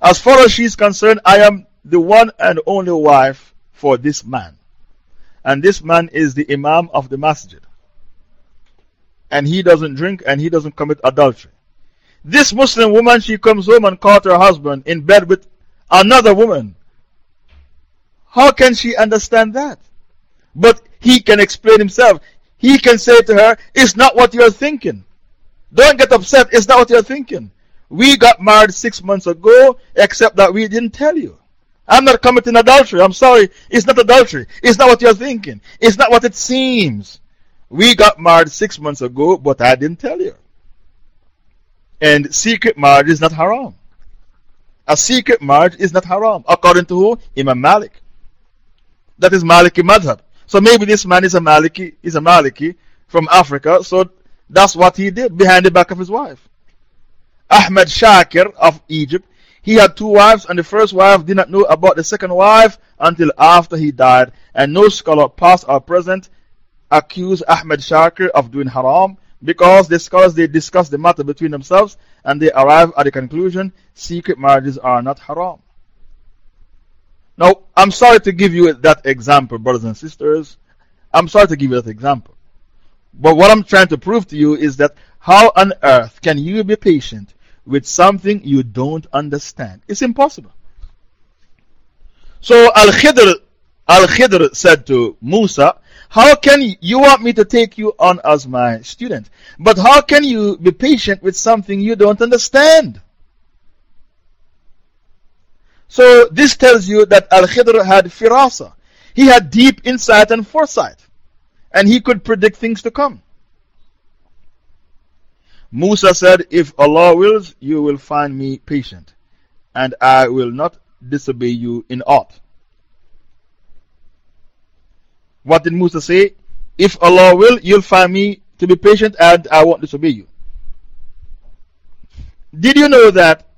as far as she is concerned, I am the one and only wife for this man and this man is the Imam of the masjid. And he doesn't drink and he doesn't commit adultery. This Muslim woman, she comes home and caught her husband in bed with another woman. How can she understand that? But he can explain himself. He can say to her, It's not what you're thinking. Don't get upset, it's not what you're thinking. We got married six months ago, except that we didn't tell you. I'm not committing adultery. I'm sorry. It's not adultery. It's not what you're thinking. It's not what it seems. We got married six months ago, but I didn't tell you. And secret marriage is not haram. A secret marriage is not haram, according to who? Imam Malik. That is Maliki Madhab. So maybe this man is a Maliki, is a Maliki from Africa, so that's what he did behind the back of his wife. Ahmed Shakir of Egypt, he had two wives, and the first wife did not know about the second wife until after he died. And no scholar, past or present, accused Ahmed Shakir of doing haram because the scholars they discuss the matter between themselves and they arrive at the conclusion secret marriages are not haram. Now, I'm sorry to give you that example, brothers and sisters. I'm sorry to give you that example. But what I'm trying to prove to you is that how on earth can you be patient with something you don't understand? It's impossible. So Al Khidr, Al Khidr said to Musa, How can you, you want me to take you on as my student? But how can you be patient with something you don't understand? So this tells you that Al Khidr had firasa. He had deep insight and foresight. And he could predict things to come. Musa said, If Allah wills, you will find me patient, and I will not disobey you in aught. What did Musa say? If Allah will, you'll find me to be patient and I won't disobey you. Did you know that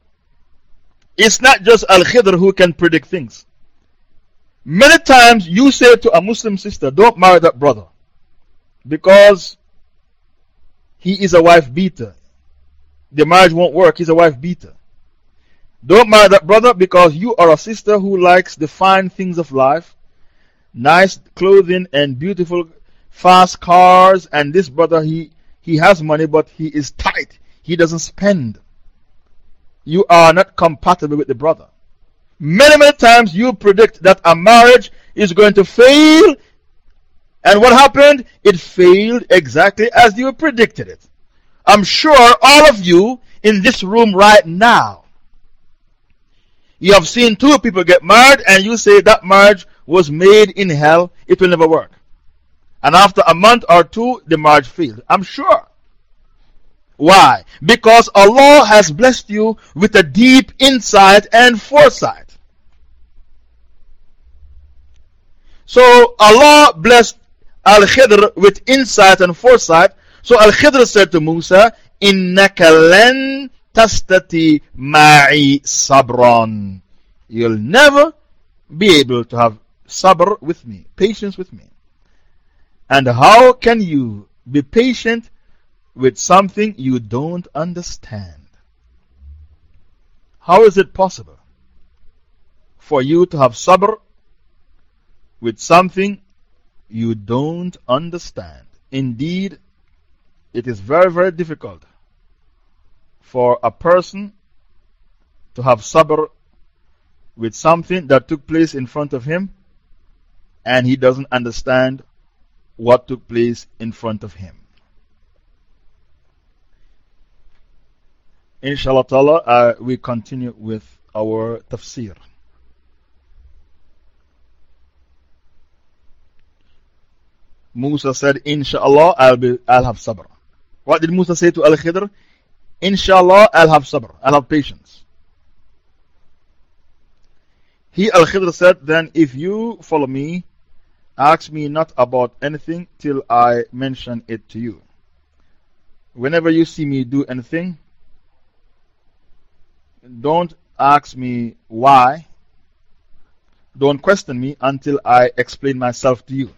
it's not just Al Khidr who can predict things? Many times you say to a Muslim sister, Don't marry that brother because he is a wife beater. The marriage won't work, he's a wife beater. Don't marry that brother because you are a sister who likes the fine things of life, nice clothing and beautiful fast cars. And this brother, he, he has money, but he is tight. He doesn't spend. You are not compatible with the brother. Many, many times you predict that a marriage is going to fail and what happened? It failed exactly as you predicted it. I'm sure all of you in this room right now, you have seen two people get married and you say that marriage was made in hell, it will never work. And after a month or two, the marriage failed. I'm sure. Why? Because Allah has blessed you with a deep insight and foresight. So Allah blessed Al Khidr with insight and foresight. So Al Khidr said to Musa, Innaka lan tastati ma'i sabran. You'll never be able to have sabr with me, patience with me. And how can you be patient with something you don't understand? How is it possible for you to have sabr with something you don't understand. Indeed, it is very, very difficult for a person to have sabr with something that took place in front of him and he doesn't understand what took place in front of him. Inshallah ta'ala, uh, we continue with our tafsir. Musa said, Inshallah, I'll, be, I'll have sabr. What did Musa say to Al Khidr? Inshallah, I'll have sabr, I'll have patience. He, Al Khidr, said, Then if you follow me, ask me not about anything till I mention it to you. Whenever you see me do anything, don't ask me why. Don't question me until I explain myself to you.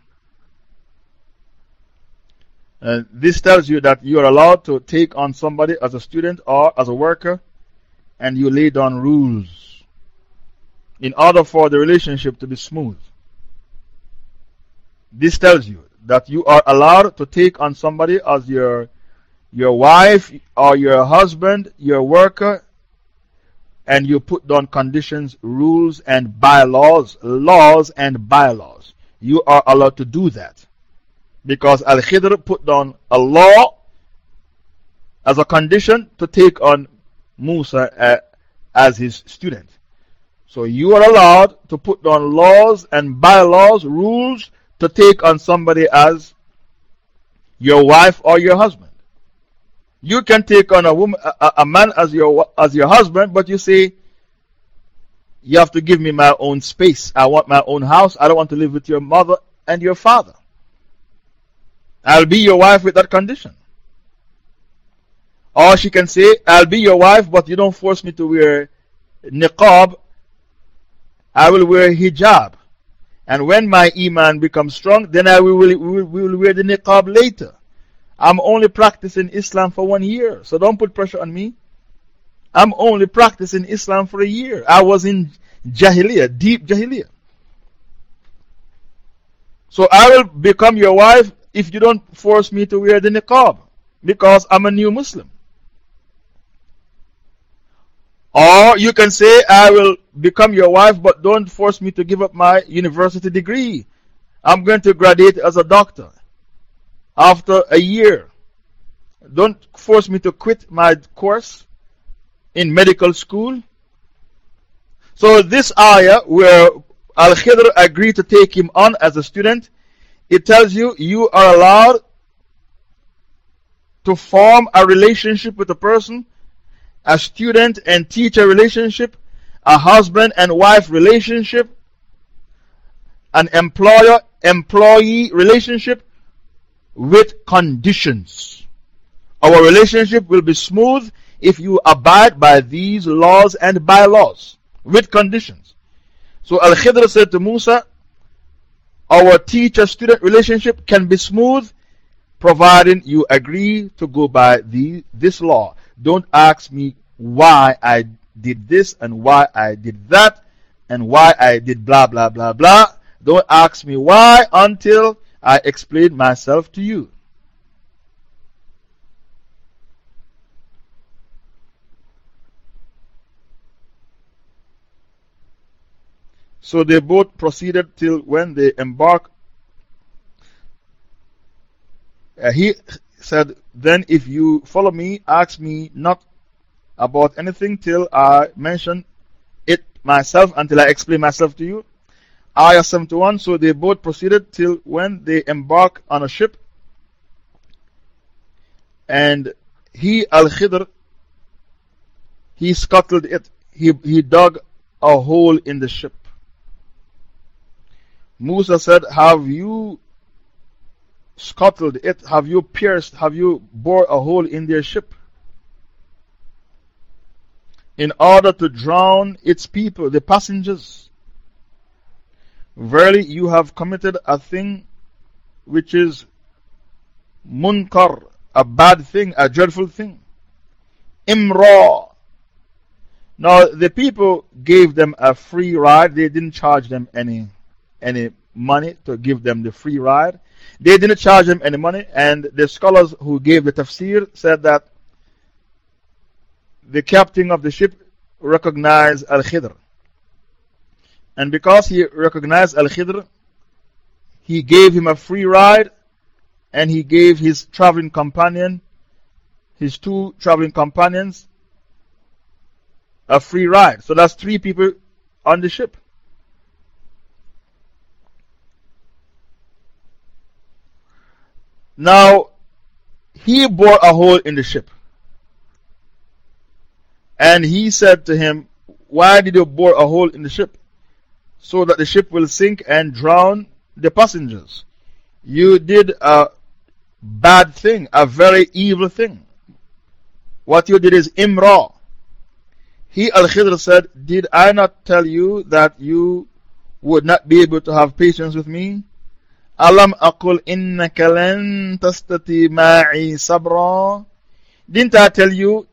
Uh, this tells you that you are allowed to take on somebody as a student or as a worker and you lay down rules in order for the relationship to be smooth. This tells you that you are allowed to take on somebody as your, your wife or your husband, your worker, and you put down conditions, rules, and bylaws, laws and bylaws. You are allowed to do that. Because Al Khidr put down a law as a condition to take on Musa uh, as his student. So you are allowed to put down laws and bylaws, rules to take on somebody as your wife or your husband. You can take on a, woman, a, a man as your, as your husband, but you say, you have to give me my own space. I want my own house. I don't want to live with your mother and your father. I'll be your wife with that condition. Or she can say, I'll be your wife, but you don't force me to wear niqab. I will wear hijab. And when my iman becomes strong, then I will, will, will wear the niqab later. I'm only practicing Islam for one year, so don't put pressure on me. I'm only practicing Islam for a year. I was in Jahiliyyah, deep Jahiliyyah. So I will become your wife if you don't force me to wear the niqab because I'm a new Muslim. Or you can say, I will become your wife, but don't force me to give up my university degree. I'm going to graduate as a doctor after a year. Don't force me to quit my course in medical school. So, this ayah where Al Khidr agreed to take him on as a student, it tells you you are allowed to form a relationship with a person a student and teacher relationship, a husband and wife relationship, an employer employee relationship with conditions. Our relationship will be smooth if you abide by these laws and bylaws with conditions. So Al Khidr said to Musa, Our teacher student relationship can be smooth providing you agree to go by the, this law. Don't ask me why I did this and why I did that and why I did blah blah blah blah. Don't ask me why until I explain myself to you. So they both proceeded till when they embarked. Uh, he said, Then if you follow me, ask me not about anything till I mention it myself, until I explain myself to you. Ayah 71 So they both proceeded till when they embark on a ship, and he, Al Khidr, he scuttled it, he, he dug a hole in the ship. Musa said, Have you scuttled it? Have you pierced? Have you bored a hole in their ship? in order to drown its people, the passengers. Verily, you have committed a thing which is munkar, a bad thing, a dreadful thing. Imra. Now, the people gave them a free ride. They didn't charge them any, any money to give them the free ride. They didn't charge them any money. And the scholars who gave the tafsir said that the captain of the ship recognized Al Khidr. And because he recognized Al Khidr, he gave him a free ride and he gave his traveling companion, his two traveling companions, a free ride. So that's three people on the ship. Now, he bore a hole in the ship. And he said to him, Why did you bore a hole in the ship? So that the ship will sink and drown the passengers. You did a bad thing, a very evil thing. What you did is imra. He, Al Khidr, said, Did I not tell you that you would not be able to have patience with me? Alam akul tastati ma'i sabra. Didn't I tell you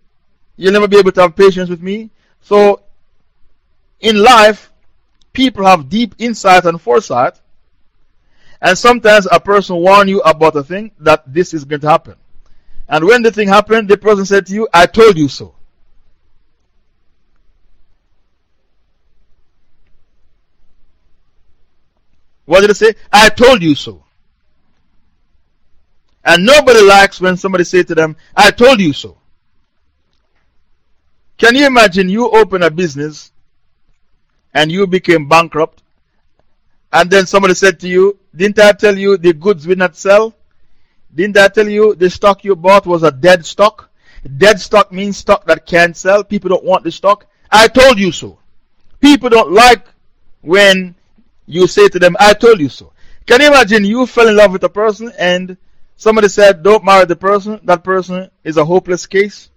You'll never be able to have patience with me. So, in life, people have deep insight and foresight. And sometimes a person warn you about a thing that this is going to happen. And when the thing happened, the person said to you, I told you so. What did it say? I told you so. And nobody likes when somebody say to them, I told you so. Can you imagine you open a business and you became bankrupt and then somebody said to you, Didn't I tell you the goods will not sell? Didn't I tell you the stock you bought was a dead stock? Dead stock means stock that can't sell. People don't want the stock. I told you so. People don't like when you say to them, I told you so. Can you imagine you fell in love with a person and somebody said, Don't marry the person, that person is a hopeless case?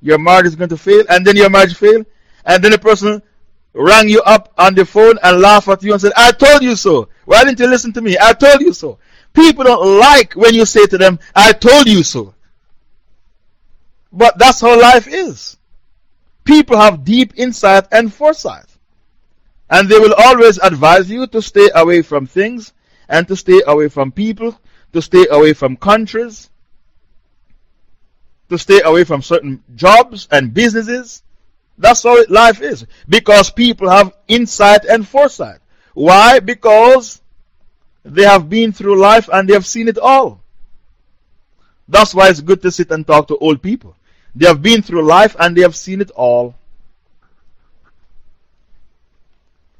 Your marriage is going to fail, and then your marriage fail, and then the person rang you up on the phone and laughed at you and said, I told you so. Why didn't you listen to me? I told you so. People don't like when you say to them, I told you so. But that's how life is. People have deep insight and foresight. And they will always advise you to stay away from things and to stay away from people, to stay away from countries, to stay away from certain jobs and businesses. That's how life is. Because people have insight and foresight. Why? Because they have been through life and they have seen it all. That's why it's good to sit and talk to old people. They have been through life and they have seen it all.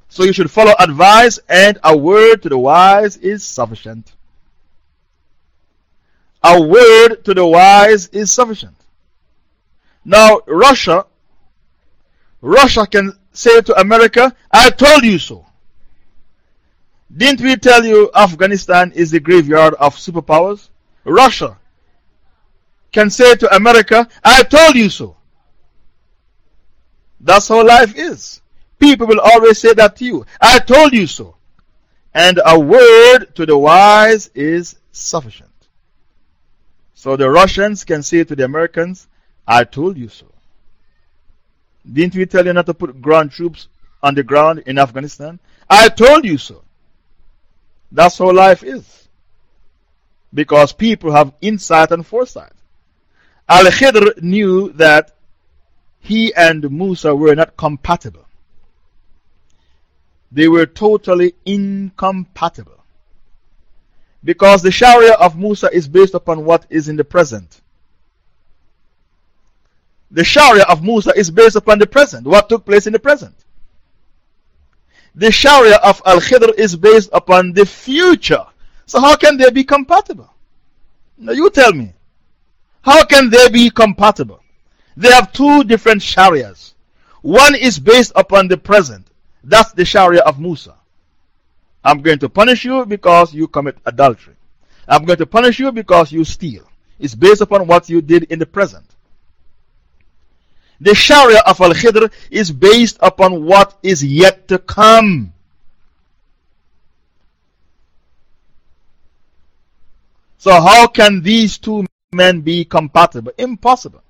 So you should follow advice, and a word to the wise is sufficient. A word to the wise is sufficient. Now, Russia, Russia can say to America, I told you so. Didn't we tell you Afghanistan is the graveyard of superpowers? Russia can say to America, I told you so. That's how life is. People will always say that to you. I told you so. And a word to the wise is sufficient. So the Russians can say to the Americans, I told you so. Didn't we tell you not to put ground troops on the ground in Afghanistan? I told you so. That's how life is. Because people have insight and foresight. Al Khidr knew that he and Musa were not compatible. They were totally incompatible. Because the Sharia of Musa is based upon what is in the present. The Sharia of Musa is based upon the present, what took place in the present. The Sharia of Al Khidr is based upon the future. So, how can they be compatible? Now, you tell me. How can they be compatible? They have two different Sharias. One is based upon the present, that's the Sharia of Musa. I'm going to punish you because you commit adultery. I'm going to punish you because you steal. It's based upon what you did in the present. The Sharia of Al Khidr is based upon what is yet to come. So, how can these two men be compatible? Impossible.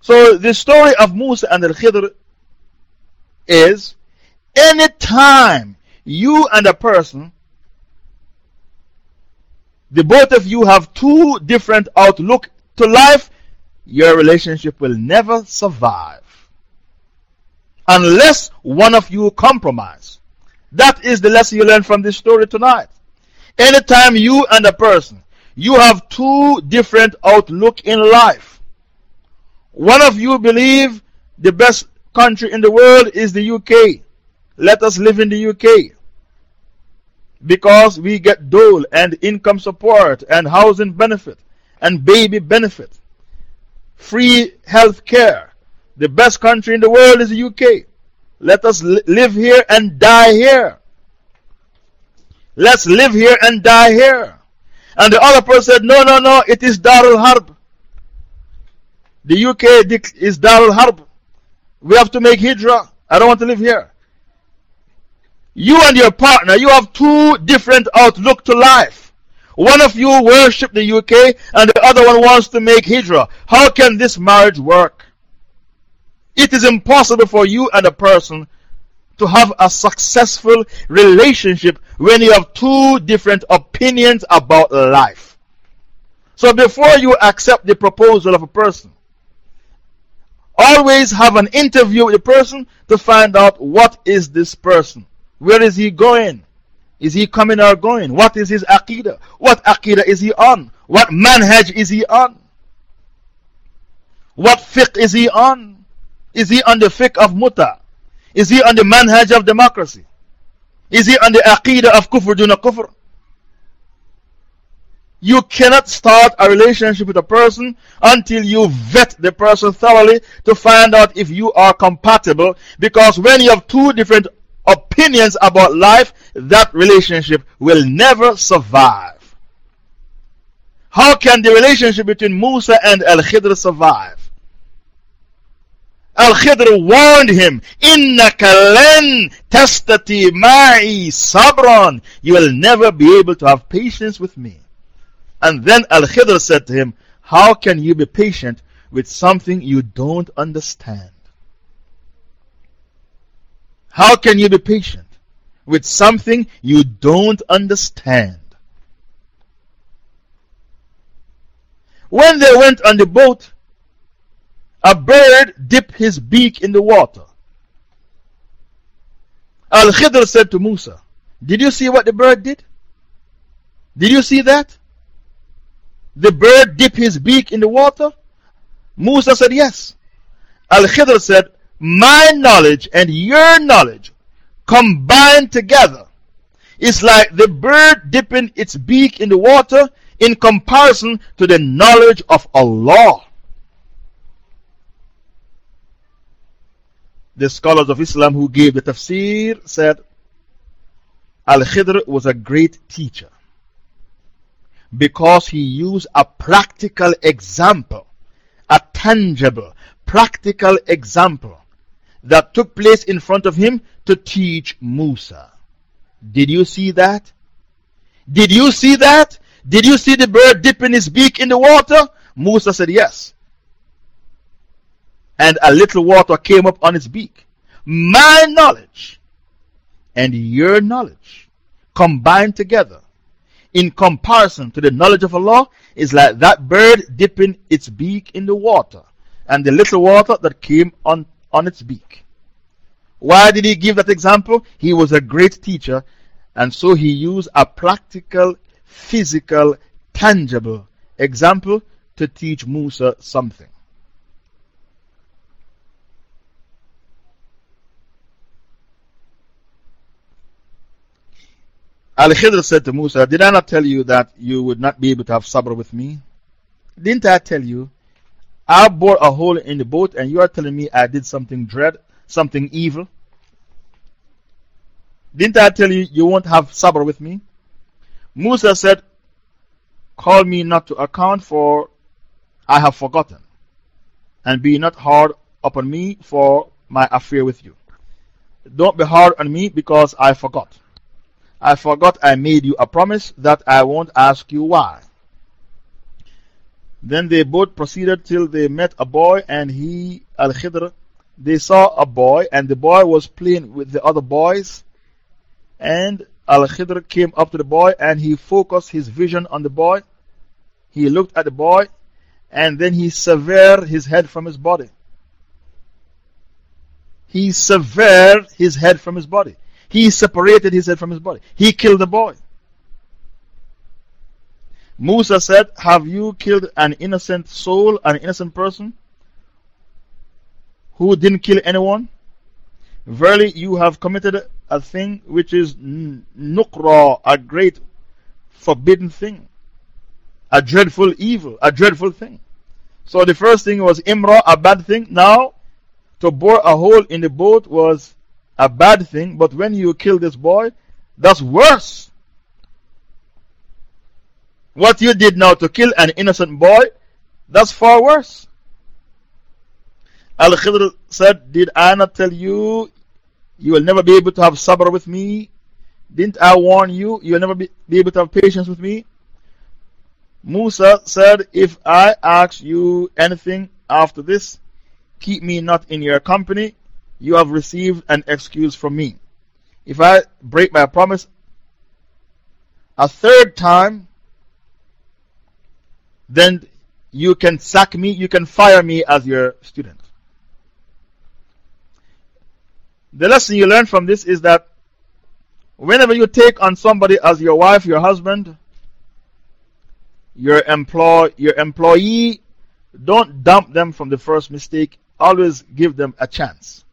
So, the story of Musa and Al Khidr is anytime you and a person, the both of you have two different outlook to life, your relationship will never survive. Unless one of you compromise. That is the lesson you learn from this story tonight. Anytime you and a person, you have two different outlook in life. One of you believe the best country in the world is the UK. Let us live in the UK. Because we get dole and income support and housing benefit and baby benefit. Free health care. The best country in the world is the UK. Let us li live here and die here. Let's live here and die here. And the other person said, No, no, no, it is Darul Harb. The UK is Darul Harb. We have to make Hijrah. I don't want to live here. You and your partner, you have two different outlook to life. One of you worship the UK and the other one wants to make Hijrah. How can this marriage work? It is impossible for you and a person to have a successful relationship when you have two different opinions about life. So before you accept the proposal of a person, Always have an interview with the person to find out what is this person. Where is he going? Is he coming or going? What is his aqidah? What aqidah is he on? What manhaj is he on? What fiqh is he on? Is he on the fiqh of muta? Is he on the manhaj of democracy? Is he on the aqidah of kufr duna kufr? You cannot start a relationship with a person until you vet the person thoroughly to find out if you are compatible. Because when you have two different opinions about life, that relationship will never survive. How can the relationship between Musa and Al Khidr survive? Al Khidr warned him, Innaka lan tastati ma'i sabran. You will never be able to have patience with me. And then Al Khidr said to him, How can you be patient with something you don't understand? How can you be patient with something you don't understand? When they went on the boat, a bird dipped his beak in the water. Al Khidr said to Musa, Did you see what the bird did? Did you see that? The bird dipped his beak in the water? Musa said, Yes. Al Khidr said, My knowledge and your knowledge combined together is like the bird dipping its beak in the water in comparison to the knowledge of Allah. the scholars of Islam who gave the tafsir said Al Khidr was a great teacher because he used a practical example, a tangible, practical example that took place in front of him to teach Musa. Did you see that? Did you see that? Did you see the bird dipping his beak in the water? Musa said, Yes and a little water came up on its beak. My knowledge and your knowledge combined together in comparison to the knowledge of Allah is like that bird dipping its beak in the water and the little water that came on, on its beak. Why did he give that example? He was a great teacher, and so he used a practical, physical, tangible example to teach Musa something. Al Khidr said to Musa, Did I not tell you that you would not be able to have sabr with me? Didn't I tell you? I bored a hole in the boat and you are telling me I did something dread, something evil? Didn't I tell you you won't have sabr with me? Musa said, Call me not to account for I have forgotten, and be not hard upon me for my affair with you. Don't be hard on me because I forgot. I forgot I made you a promise that I won't ask you why. Then they both proceeded till they met a boy, and he, Al Khidr, they saw a boy, and the boy was playing with the other boys. And Al Khidr came up to the boy, and he focused his vision on the boy. He looked at the boy, and then he severed his head from his body. He severed his head from his body. He separated his head from his body. He killed the boy. Musa said, Have you killed an innocent soul, an innocent person who didn't kill anyone? Verily, you have committed a thing which is nukra, a great forbidden thing, a dreadful evil, a dreadful thing. So the first thing was imra, a bad thing. Now, to bore a hole in the boat was a bad thing, but when you kill this boy, that's worse. What you did now to kill an innocent boy, that's far worse. Al Khidr said, Did I not tell you you will never be able to have sabr with me? Didn't I warn you you will never be, be able to have patience with me? Musa said, If I ask you anything after this, keep me not in your company you have received an excuse from me. If I break my promise a third time, then you can sack me, you can fire me as your student. The lesson you learn from this is that whenever you take on somebody as your wife, your husband, your, employ, your employee, don't dump them from the first mistake. Always give them a chance.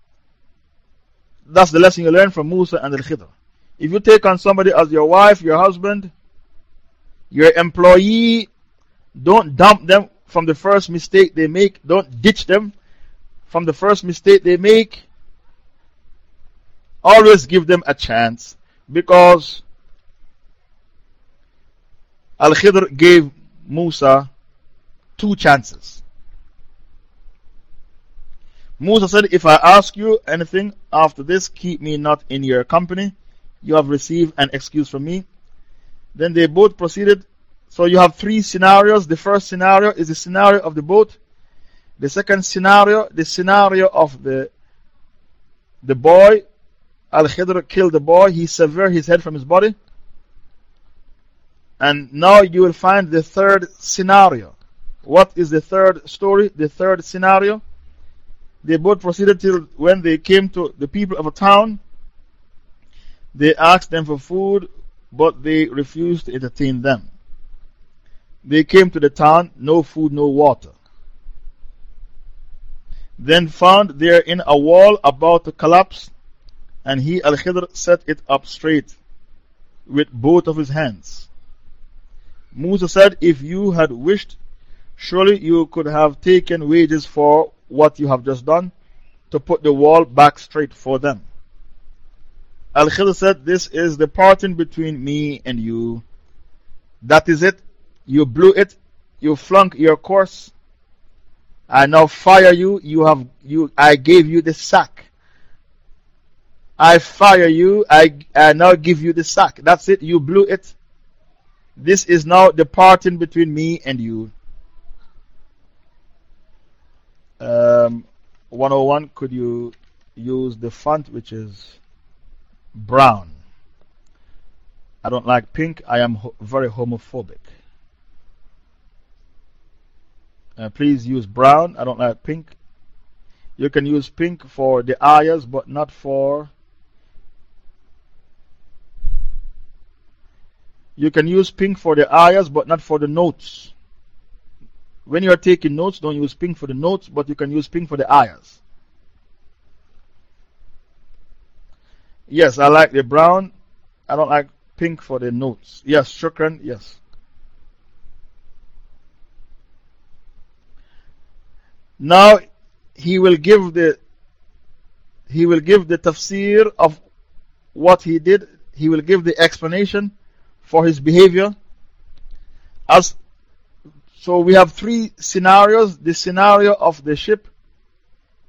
That's the lesson you learn from Musa and Al Khidr. If you take on somebody as your wife, your husband, your employee, don't dump them from the first mistake they make. Don't ditch them from the first mistake they make. always give them a chance because Al Khidr gave Musa two chances. Musa said, If I ask you anything after this, keep me not in your company. You have received an excuse from me. Then they both proceeded. So you have three scenarios. The first scenario is the scenario of the boat. The second scenario, the scenario of the, the boy. Al Khidr killed the boy. He severed his head from his body. And now you will find the third scenario. What is the third story? The third scenario? They both proceeded till when they came to the people of a town. They asked them for food, but they refused to entertain them. They came to the town, no food, no water. Then found there in a wall about to collapse, and he, Al Khidr, set it up straight with both of his hands. Musa said, If you had wished, surely you could have taken wages for what you have just done to put the wall back straight for them. Al Khidr said, This is the parting between me and you. That is it. You blew it. You flunked your course. I now fire you. You have, you, I gave you the sack. I fire you. I, I now give you the sack. That's it. You blew it. This is now the parting between me and you. Um, 101, could you use the font which is brown? I don't like pink. I am very homophobic. Uh, please use brown. I don't like pink. You can use pink for the ayahs, but not for. You can use pink for the ayahs, but not for the notes. When you are taking notes, don't use pink for the notes, but you can use pink for the ayahs. Yes, I like the brown. I don't like pink for the notes. Yes, shukran, yes. Now he will give the he will give the tafsir of what he did. He will give the explanation for his behavior as so we have three scenarios the scenario of the ship,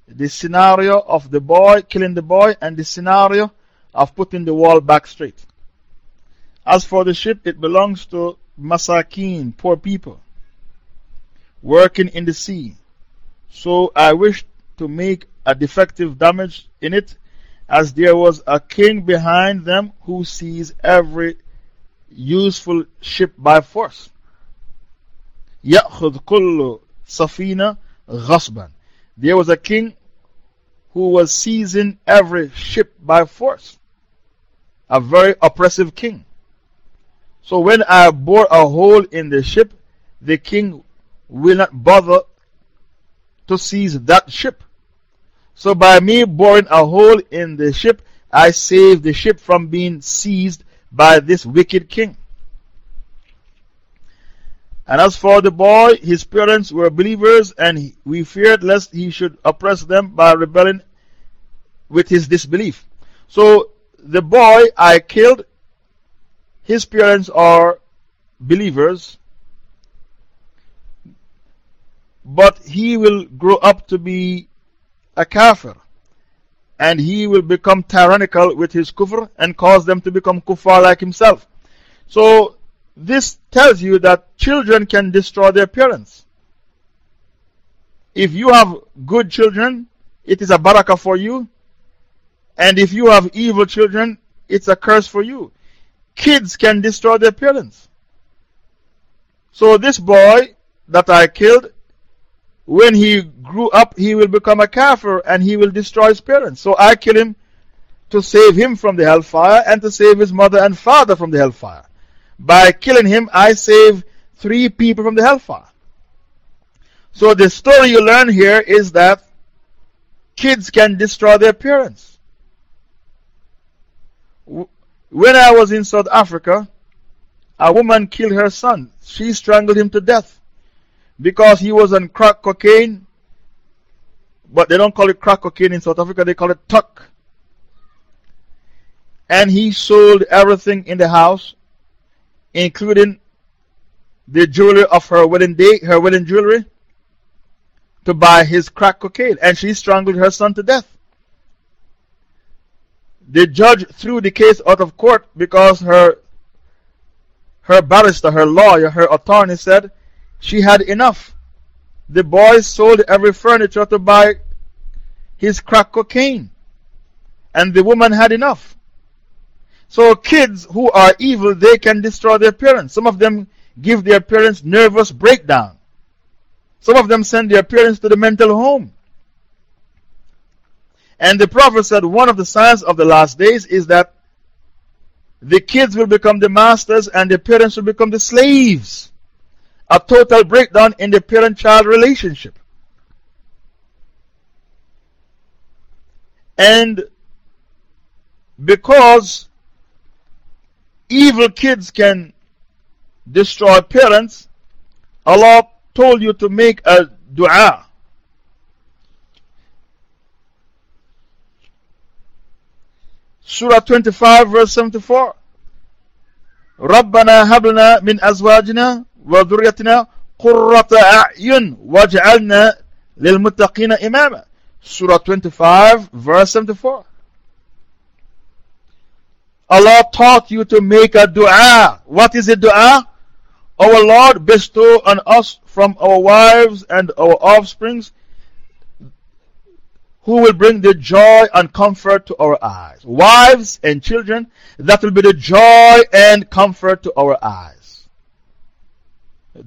the scenario of the boy, killing the boy, and the scenario of putting the wall back straight. As for the ship, it belongs to Masakin, poor people, working in the sea. So I wished to make a defective damage in it, as there was a king behind them who sees every useful ship by force. يأخذ كل سفينة غصبا. There was a king who was seizing every ship by force. A very oppressive king. So when I bore a hole in the ship, the king will not bother to seize that ship. So by me boring a hole in the ship, I saved the ship from being seized by this wicked king. And as for the boy, his parents were believers, and we feared lest he should oppress them by rebelling with his disbelief. So the boy I killed, his parents are believers, but he will grow up to be a kafir. And he will become tyrannical with his kufr and cause them to become kuffar like himself. So this tells you that children can destroy their parents. If you have good children, it is a barakah for you. And if you have evil children, it's a curse for you. Kids can destroy their parents. So, this boy that I killed, when he grew up, he will become a kafir and he will destroy his parents. So, I kill him to save him from the hellfire and to save his mother and father from the hellfire. By killing him, I save three people from the hellfire. So, the story you learn here is that kids can destroy their parents. When I was in South Africa, a woman killed her son. She strangled him to death because he was on crack cocaine. But they don't call it crack cocaine in South Africa, they call it tuck. and he sold everything in the house, including the jewelry of her wedding day, her wedding jewelry, to buy his crack cocaine. And she strangled her son to death. The judge threw the case out of court because her, her barrister, her lawyer, her attorney said she had enough. The boy sold every furniture to buy his crack cocaine. And the woman had enough. So, kids who are evil, they can destroy their parents. Some of them give their parents nervous breakdown. Some of them send their parents to the mental home. And the prophet said one of the signs of the last days is that the kids will become the masters and the parents will become the slaves A total breakdown in the parent child relationship. And because evil kids can destroy parents, Allah told you to make a dua. Surah 25, verse 74. ربنا هب لنا من أزواجنا وذريتنا قرة أعين واجعلنا للمتقين إماما Surah 25, verse 74. Allah taught you to make a dua. What is a dua? Our Lord, bestow on us from our wives and our offsprings who will bring the joy and comfort to our eyes. Wives and children, that will be the joy and comfort to our eyes.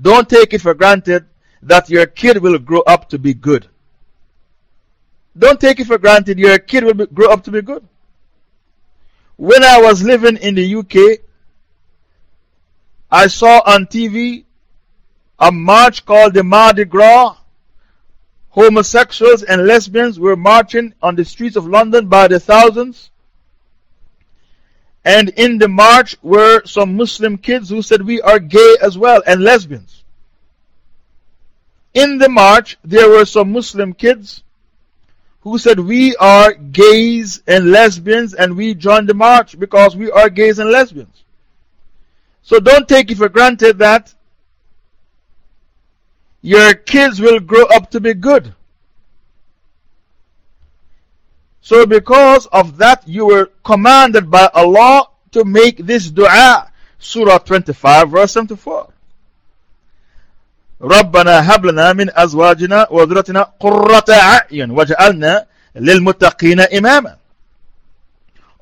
Don't take it for granted that your kid will grow up to be good. Don't take it for granted your kid will be, grow up to be good. When I was living in the UK, I saw on TV a march called the Mardi Gras. Homosexuals and lesbians were marching on the streets of London by the thousands. And in the march were some Muslim kids who said, We are gay as well, and lesbians. In the march, there were some Muslim kids who said, We are gays and lesbians and we joined the march because we are gays and lesbians. So don't take it for granted that your kids will grow up to be good. So, because of that, you were commanded by Allah to make this dua. Surah 25, verse 74. ربنا هب لنا من أزواجنا وذرتنا قرة أعين وجعلنا للمتقين إماما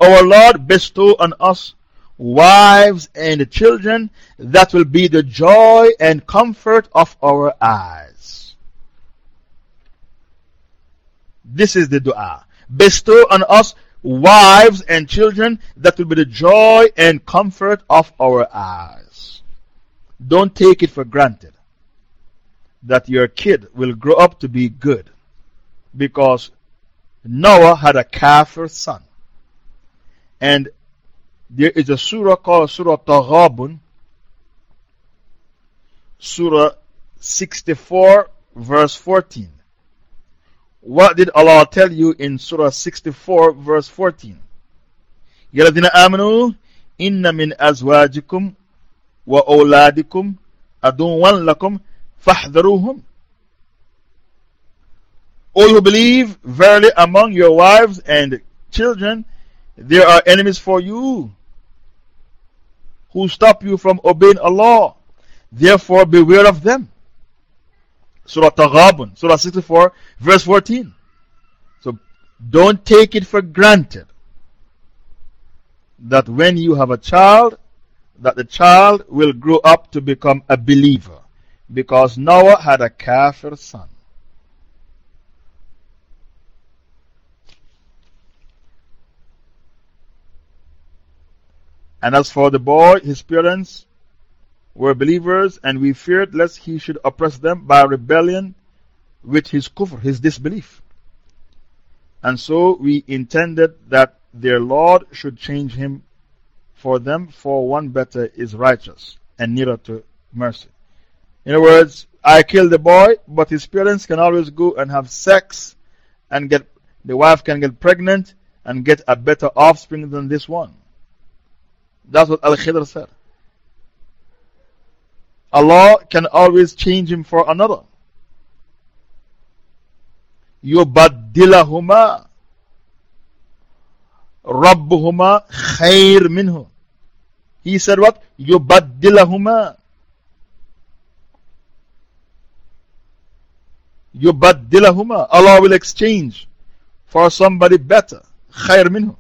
Our Lord bestow on us wives and children that will be the joy and comfort of our eyes. This is the dua. Bestow on us wives and children that will be the joy and comfort of our eyes. Don't take it for granted that your kid will grow up to be good because Noah had a kafir son. And there is a surah called Surah Taghabun, Surah 64, verse 14. What did Allah tell you in Surah 64, verse 14? يَا الَّذِينَ آمَنُوا إِنَّ مِنْ أَزْوَاجِكُمْ وَأَوْلَادِكُمْ أَدُوًّا لَكُمْ فَاحْذَرُوهُمْ O you believe, verily among your wives and children there are enemies for you who stop you from obeying Allah. Therefore, beware of them. Surah Taghabun, Surah 64, verse 14. So, don't take it for granted that when you have a child, that the child will grow up to become a believer because Noah had a kafir son. And as for the boy, his parents were believers, and we feared lest he should oppress them by rebellion with his kufr, his disbelief. And so we intended that their Lord should change him for them, for one better is righteous and nearer to mercy. In other words, I killed the boy, but his parents can always go and have sex and get, the wife can get pregnant and get a better offspring than this one. That's what Al Khidr said. Allah can always change him for another. يبدلهما ربهما خير منه He said what? يبدلهما يبدلهما Allah will exchange for somebody better خير منه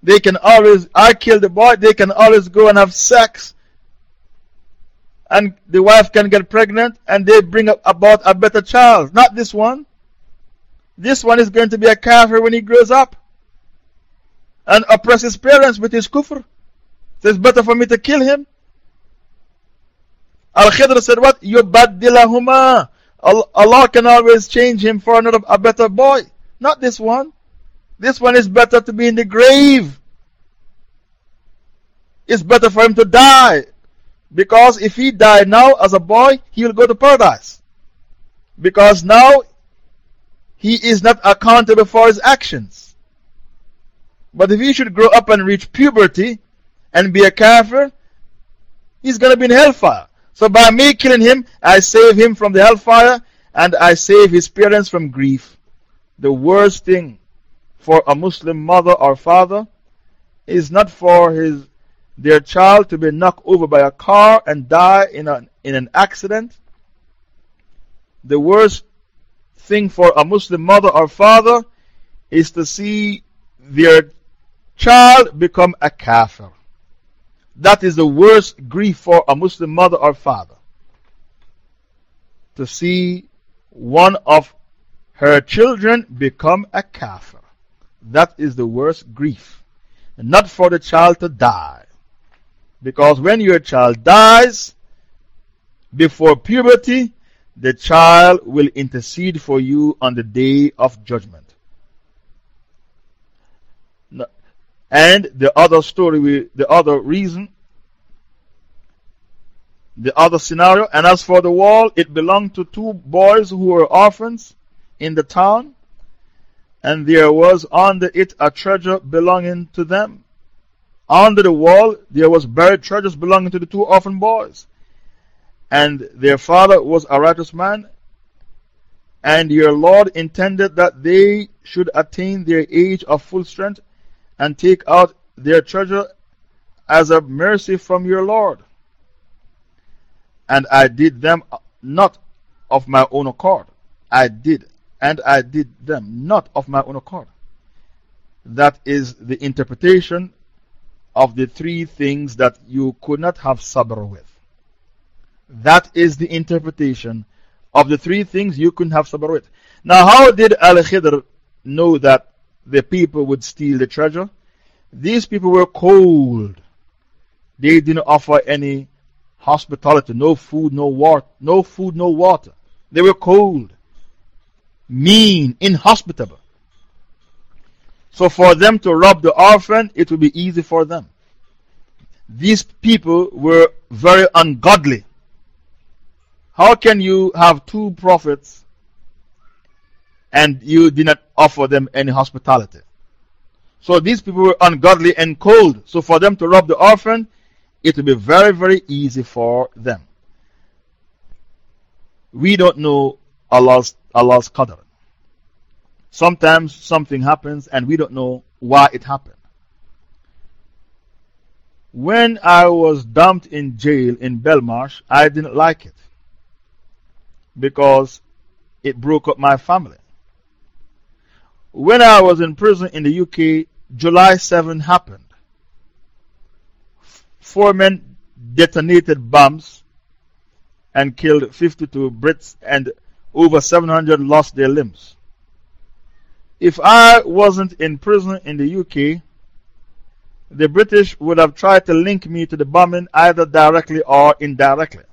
They can always, I kill the boy, they can always go and have sex and the wife can get pregnant and they bring about a better child. Not this one. This one is going to be a kafir when he grows up and oppress his parents with his kufr. So it's better for me to kill him. Al Khidr said, What? Yubaddilahuma. Allah can always change him for another, a better boy. Not this one. This one is better to be in the grave. It's better for him to die because if he died now as a boy, he will go to paradise. Because now he is not accountable for his actions. But if he should grow up and reach puberty and be a kafir, he's going to be in hellfire. So by me killing him, I save him from the hellfire and I save his parents from grief. The worst thing for a Muslim mother or father is not for his their child to be knocked over by a car and die in, a, in an accident. The worst thing for a Muslim mother or father is to see their child become a kafir. That is the worst grief for a Muslim mother or father. To see one of her children become a kafir. That is the worst grief. Not for the child to die. Because when your child dies before puberty, the child will intercede for you on the day of judgment. And the other story, the other reason, the other scenario, and as for the wall, it belonged to two boys who were orphans in the town, and there was under it a treasure belonging to them. Under the wall, there was buried treasures belonging to the two orphan boys. And their father was a righteous man. And your Lord intended that they should attain their age of full strength and take out their treasure as a mercy from your Lord. And I did them not of my own accord. I did, and I did them not of my own accord. That is the interpretation of the three things that you could not have sabr with. That is the interpretation of the three things you couldn't have sabr with. Now, how did Al Khidr know that the people would steal the treasure? These people were cold. They didn't offer any hospitality, no food, no water, no food, no water. They were cold, mean, inhospitable. So for them to rob the orphan, it will be easy for them. These people were very ungodly. How can you have two prophets and you did not offer them any hospitality? So these people were ungodly and cold. So for them to rob the orphan, it will be very, very easy for them. We don't know Allah's, Allah's qadr. Sometimes something happens and we don't know why it happened. When I was dumped in jail in Belmarsh, I didn't like it because it broke up my family. When I was in prison in the UK, July 7 happened. Four men detonated bombs and killed 52 Brits, and over 700 lost their limbs. If I wasn't in prison in the UK, the British would have tried to link me to the bombing either directly or indirectly.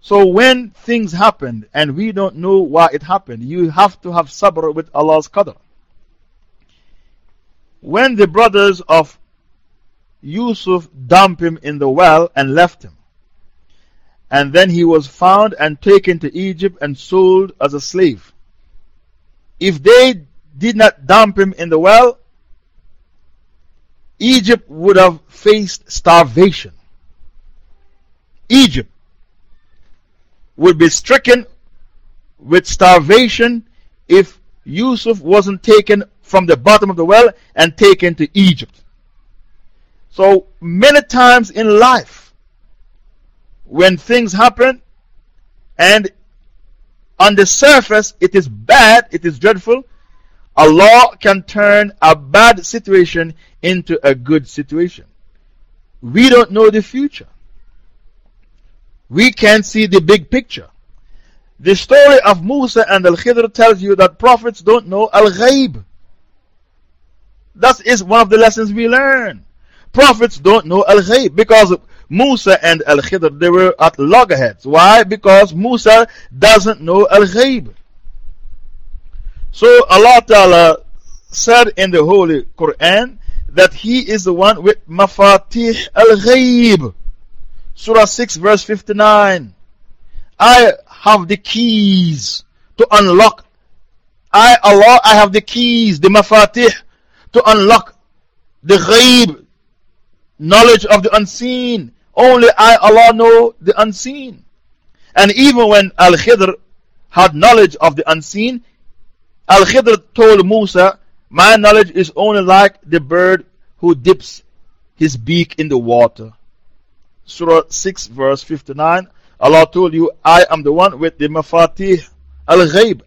So when things happen and we don't know why it happened, you have to have sabr with Allah's qadr. When the brothers of Yusuf dumped him in the well and left him, and then he was found and taken to Egypt and sold as a slave. If they did not dump him in the well, Egypt would have faced starvation. Egypt would be stricken with starvation if Yusuf wasn't taken from the bottom of the well and taken to Egypt. So many times in life, when things happen and on the surface it is bad, it is dreadful, Allah can turn a bad situation into a good situation. We don't know the future. We can't see the big picture. The story of Musa and Al Khidr tells you that prophets don't know Al Ghaib. That is one of the lessons we learn. Prophets don't know Al Ghaib because Musa and Al Khidr they were at loggerheads. Why? Because Musa doesn't know Al Ghaib. So Allah Ta'ala said in the Holy Quran that He is the one with Mafatih al Ghaib. Surah 6, verse 59. I have the keys to unlock. I, Allah, I have the keys, the Mafatih, to unlock the Ghaib, knowledge of the unseen. Only I, Allah, know the unseen. And even when Al Khidr had knowledge of the unseen, Al Khidr told Musa, My knowledge is only like the bird who dips his beak in the water. Surah 6, verse 59. Allah told you, I am the one with the mafatih al ghaib.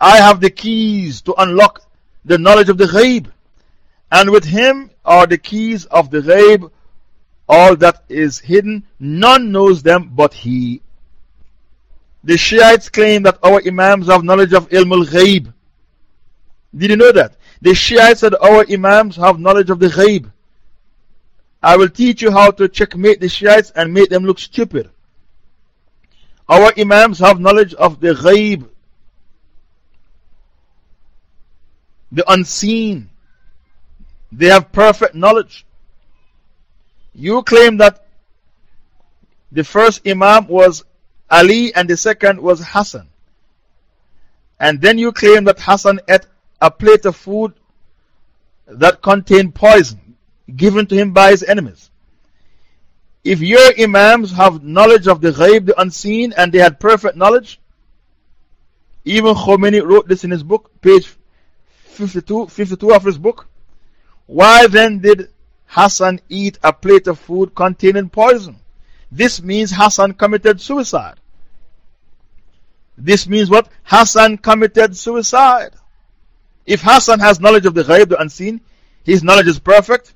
I have the keys to unlock the knowledge of the ghaib. And with Him are the keys of the ghaib. All that is hidden, none knows them but He. The Shiites claim that our Imams have knowledge of Ilm al Ghaib. Did you know that? The Shiites said our Imams have knowledge of the Ghaib. I will teach you how to checkmate the Shiites and make them look stupid. Our Imams have knowledge of the Ghaib, the unseen. They have perfect knowledge. You claim that the first Imam was Ali and the second was Hassan. And then you claim that Hassan ate a plate of food that contained poison given to him by his enemies. If your Imams have knowledge of the ghaib, the unseen, and they had perfect knowledge, even Khomeini wrote this in his book, page 52, 52 of his book. Why then did Hassan eat a plate of food containing poison? This means Hassan committed suicide. This means what? Hassan committed suicide. If Hassan has knowledge of the ghaib, the unseen, his knowledge is perfect,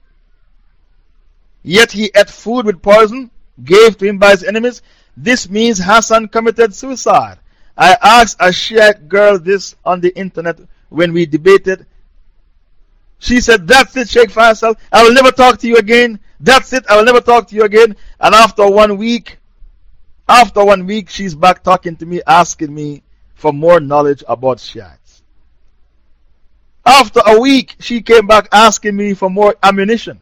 yet he ate food with poison, gave to him by his enemies, this means Hassan committed suicide. I asked a Shiite girl this on the internet when we debated. She said, That's it, Sheikh Faisal. I will never talk to you again. That's it, I will never talk to you again. And after one week, after one week, she's back talking to me, asking me for more knowledge about Shiites. After a week, she came back asking me for more ammunition.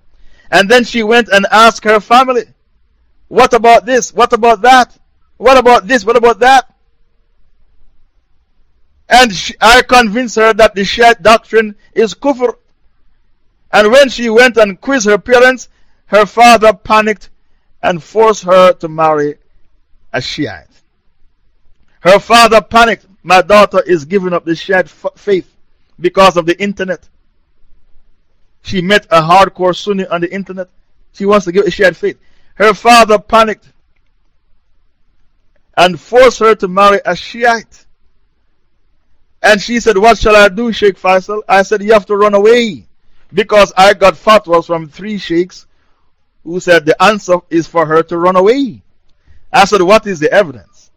And then she went and asked her family, What about this? What about that? What about this? What about that? And she, I convinced her that the Shiite doctrine is kufr. And when she went and quizzed her parents, her father panicked and forced her to marry a Shiite. Her father panicked. My daughter is giving up the Shiite faith because of the internet. She met a hardcore Sunni on the internet. She wants to give a Shiite faith. Her father panicked and forced her to marry a Shiite. And she said, What shall I do, Sheikh Faisal? I said, You have to run away. Because I got fatwas from three sheikhs who said the answer is for her to run away. I said, What is the evidence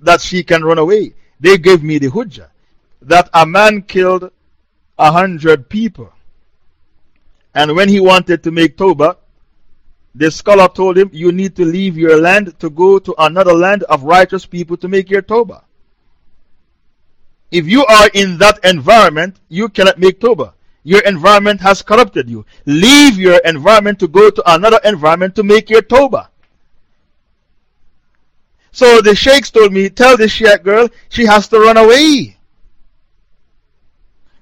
that she can run away? They gave me the hujjah that a man killed a hundred people. And when he wanted to make Toba, the scholar told him, You need to leave your land to go to another land of righteous people to make your Toba. If you are in that environment, you cannot make Toba. Your environment has corrupted you. Leave your environment to go to another environment to make your Toba. So the sheikhs told me, Tell the Shiite girl she has to run away.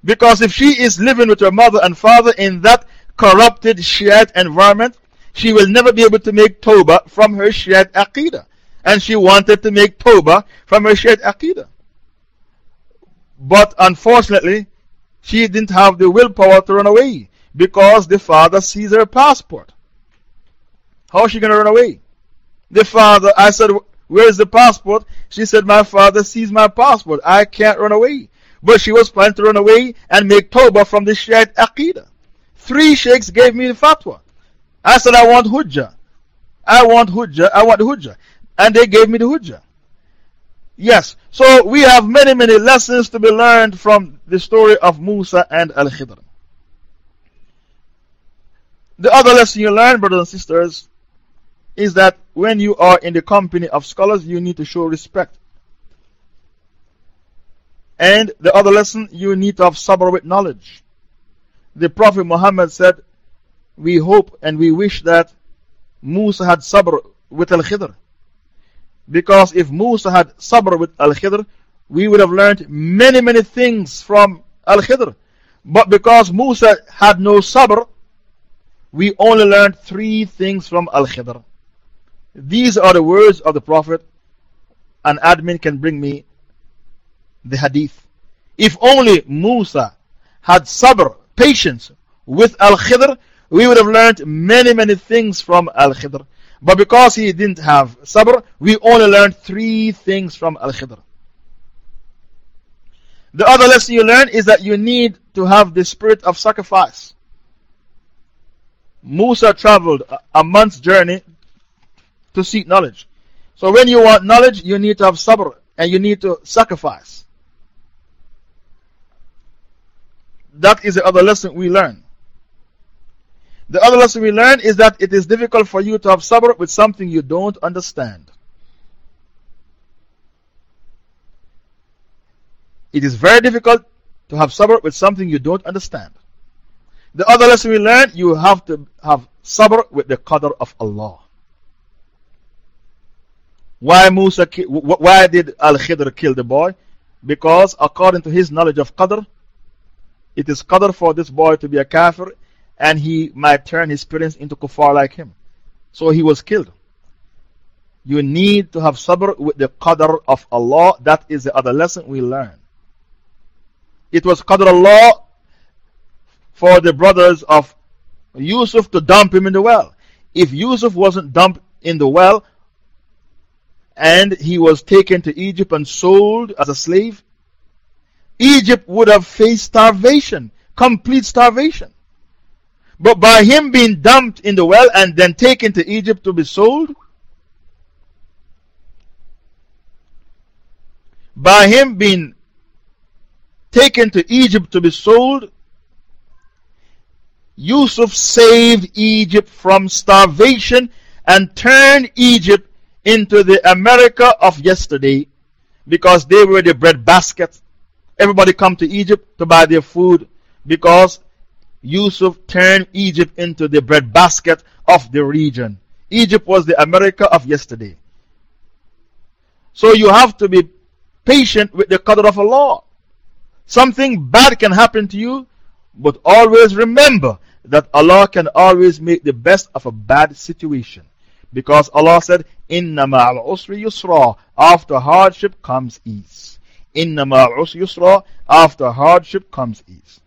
Because if she is living with her mother and father in that corrupted Shiite environment, she will never be able to make Tawbah from her Shiite Aqidah. And she wanted to make Tawbah from her Shiite Aqidah. But unfortunately, she didn't have the willpower to run away because the father sees her passport. How is she going to run away? The father, I said, Where's the passport? She said, My father sees my passport. I can't run away. But she was planning to run away and make Tawbah from the Shiite Aqidah. Three sheikhs gave me the fatwa. I said, I want Hujjah. I want Hujjah. I want the Hujjah. And they gave me the Hujjah. Yes. So we have many, many lessons to be learned from the story of Musa and Al Khidr. The other lesson you learn, brothers and sisters, is that when you are in the company of scholars, you need to show respect. And the other lesson, you need to have sabr with knowledge. The Prophet Muhammad said, We hope and we wish that Musa had sabr with Al Khidr. Because if Musa had sabr with Al Khidr, we would have learned many, many things from Al Khidr. But because Musa had no sabr, we only learned three things from Al Khidr. These are the words of the Prophet. An admin can bring me the hadith. If only Musa had sabr, patience with Al Khidr, we would have learned many, many things from Al Khidr. But because he didn't have sabr, we only learned three things from Al Khidr. The other lesson you learn is that you need to have the spirit of sacrifice. Musa traveled a month's journey to seek knowledge. So when you want knowledge, you need to have sabr and you need to sacrifice. That is the other lesson we learn. The other lesson we learn is that it is difficult for you to have sabr with something you don't understand. It is very difficult to have sabr with something you don't understand. The other lesson we learn, you have to have sabr with the qadr of Allah. Why, Musa, why did Al Khidr kill the boy? Because according to his knowledge of Qadr, it is Qadr for this boy to be a kafir and he might turn his parents into kuffar like him. So he was killed. You need to have sabr with the Qadr of Allah. That is the other lesson we learn. It was Qadr Allah for the brothers of Yusuf to dump him in the well. If Yusuf wasn't dumped in the well, and he was taken to Egypt and sold as a slave, Egypt would have faced starvation, complete starvation. But by him being dumped in the well and then taken to Egypt to be sold, by him being taken to Egypt to be sold, Yusuf saved Egypt from starvation and turned Egypt into the America of yesterday because they were the bread basket. Everybody come to Egypt to buy their food because Yusuf turned Egypt into the breadbasket of the region. Egypt was the America of yesterday. So you have to be patient with the qadr of Allah. Something bad can happen to you, but always remember that Allah can always make the best of a bad situation. Because Allah said, Inna ma'al usri yusra. After hardship comes ease. Inna ma'al usri yusra. After hardship comes ease.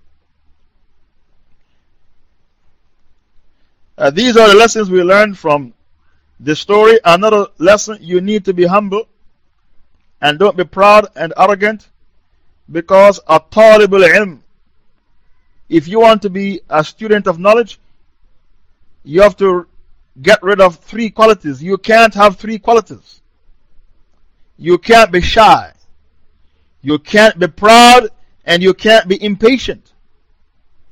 Uh, these are the lessons we learned from the story. Another lesson you need to be humble and don't be proud and arrogant because a talibul ilm, if you want to be a student of knowledge, you have to get rid of three qualities. You can't have three qualities. You can't be shy. You can't be proud and you can't be impatient.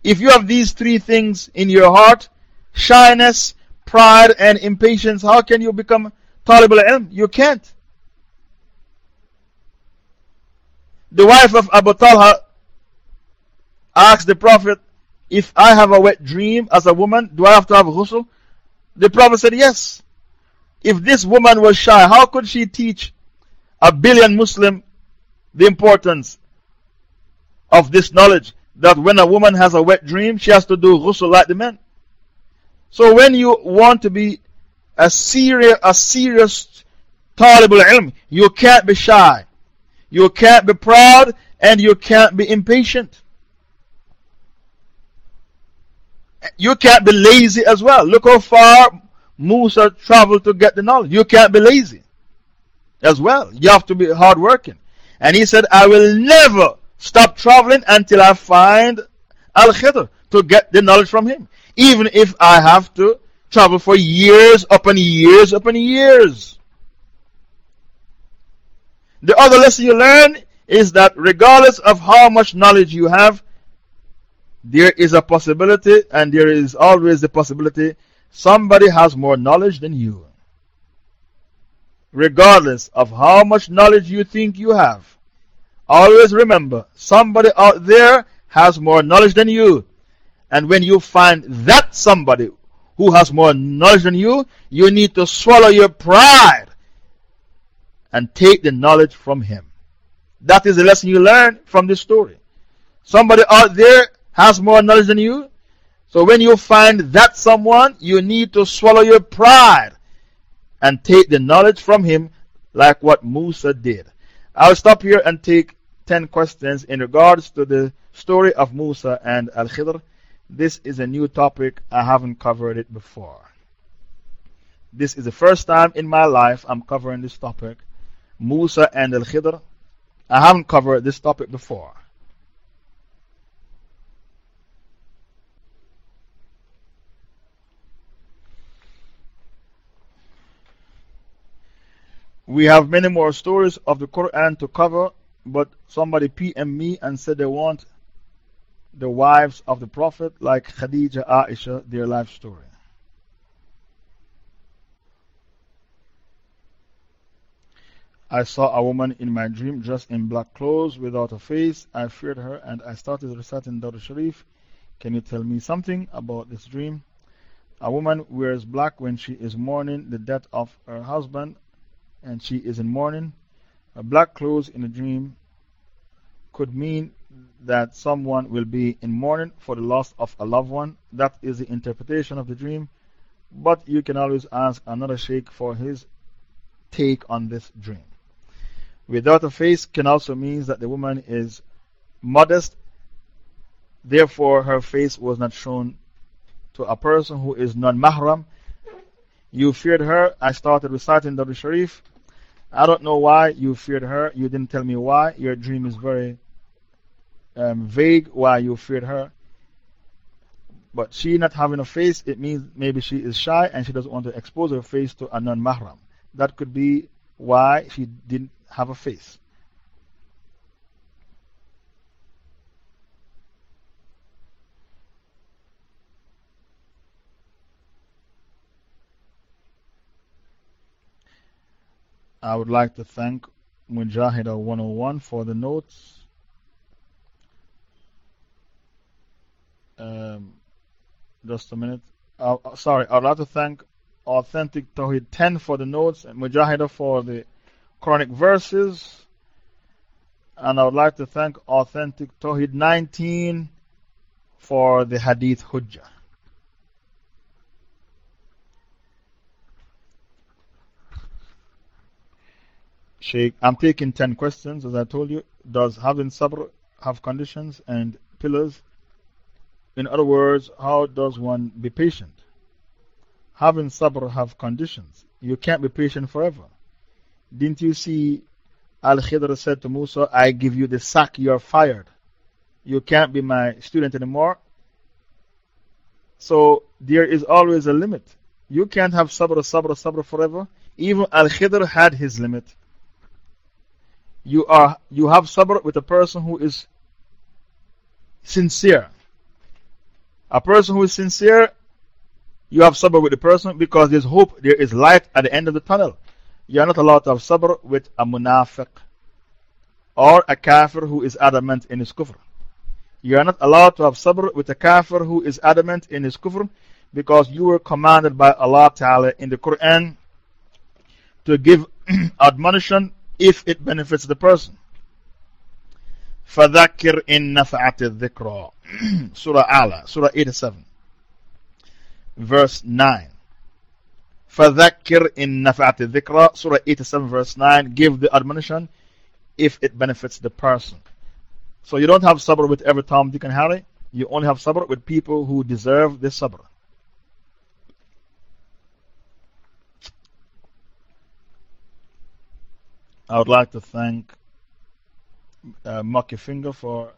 If you have these three things in your heart shyness, pride, and impatience how can you become talib al You can't. The wife of Abu Talha asked the Prophet, If I have a wet dream as a woman, do I have to have ghusl? The Prophet said, Yes. If this woman was shy, how could she teach a billion Muslim the importance of this knowledge that when a woman has a wet dream, she has to do ghusl like the men? So when you want to be a serious, a serious talib ilm, you can't be shy, you can't be proud, and you can't be impatient. You can't be lazy as well. Look how far Musa traveled to get the knowledge. You can't be lazy as well. You have to be hardworking. And he said, I will never stop traveling until I find Al Khidr to get the knowledge from him. Even if I have to travel for years upon years upon years. The other lesson you learn is that regardless of how much knowledge you have, there is a possibility, and there is always the possibility somebody has more knowledge than you. Regardless of how much knowledge you think you have, always remember somebody out there has more knowledge than you. And when you find that somebody who has more knowledge than you, you need to swallow your pride and take the knowledge from him. That is the lesson you learn from this story. Somebody out there has more knowledge than you. So when you find that someone, you need to swallow your pride and take the knowledge from him like what Musa did. I'll stop here and take 10 questions in regards to the story of Musa and Al Khidr. This is a new topic. I haven't covered it before. This is the first time in my life I'm covering this topic. Musa and Al Khidr. I haven't covered this topic before. We have many more stories of the Quran to cover, but somebody PM me and said they want the wives of the Prophet, like Khadija, Aisha, their life story. I saw a woman in my dream dressed in black clothes without a face. I feared her and I started reciting Durood Sharif. Can you tell me something about this dream? A woman wears black when she is mourning the death of her husband and she is in mourning. A black clothes in a dream could mean that someone will be in mourning for the loss of a loved one. That is the interpretation of the dream. But you can always ask another sheikh for his take on this dream. Without a face can also mean that the woman is modest, therefore, her face was not shown to a person who is non mahram. You feared her. I started reciting the Sharif. I don't know why you feared her. You didn't tell me why. Your dream is very um, vague why you feared her. But she not having a face, it means maybe she is shy and she doesn't want to expose her face to a non mahram. That could be why she didn't have a face. I would like to thank Mujahida 101 for the notes. Um, just a minute. Uh, sorry, I'd like to thank Authentic Tawhid 10 for the notes and Mujahida for the Quranic verses. And I would like to thank Authentic Tawhid 19 for the Hadith Hujjah. Sheikh, I'm taking 10 questions as I told you. Does having sabr have conditions and pillars? In other words, how does one be patient? Having sabr have conditions. You can't be patient forever. Didn't you see Al Khidr said to Musa, I give you the sack, you're fired. You can't be my student anymore. So there is always a limit. You can't have sabr, sabr, sabr forever. Even Al Khidr had his limit you, are, you have sabr with a person who is sincere. A person who is sincere, you have sabr with the person because there's hope, there is light at the end of the tunnel. You are not allowed to have sabr with a munafiq or a kafir who is adamant in his kufr. You are not allowed to have sabr with a kafir who is adamant in his kufr because you were commanded by Allah Ta'ala in the Quran to give admonition if it benefits the person. Fadakir in نفعت dikra, Surah Al-A'la, Surah 87, verse 9. Fadakir in نفعت dikra, Surah 87, verse 9. Give the admonition if it benefits the person. So you don't have sabr with every Tom, Dick, and Harry. You only have sabr with people who deserve this sabr. I would like to thank uh, Maki Finger for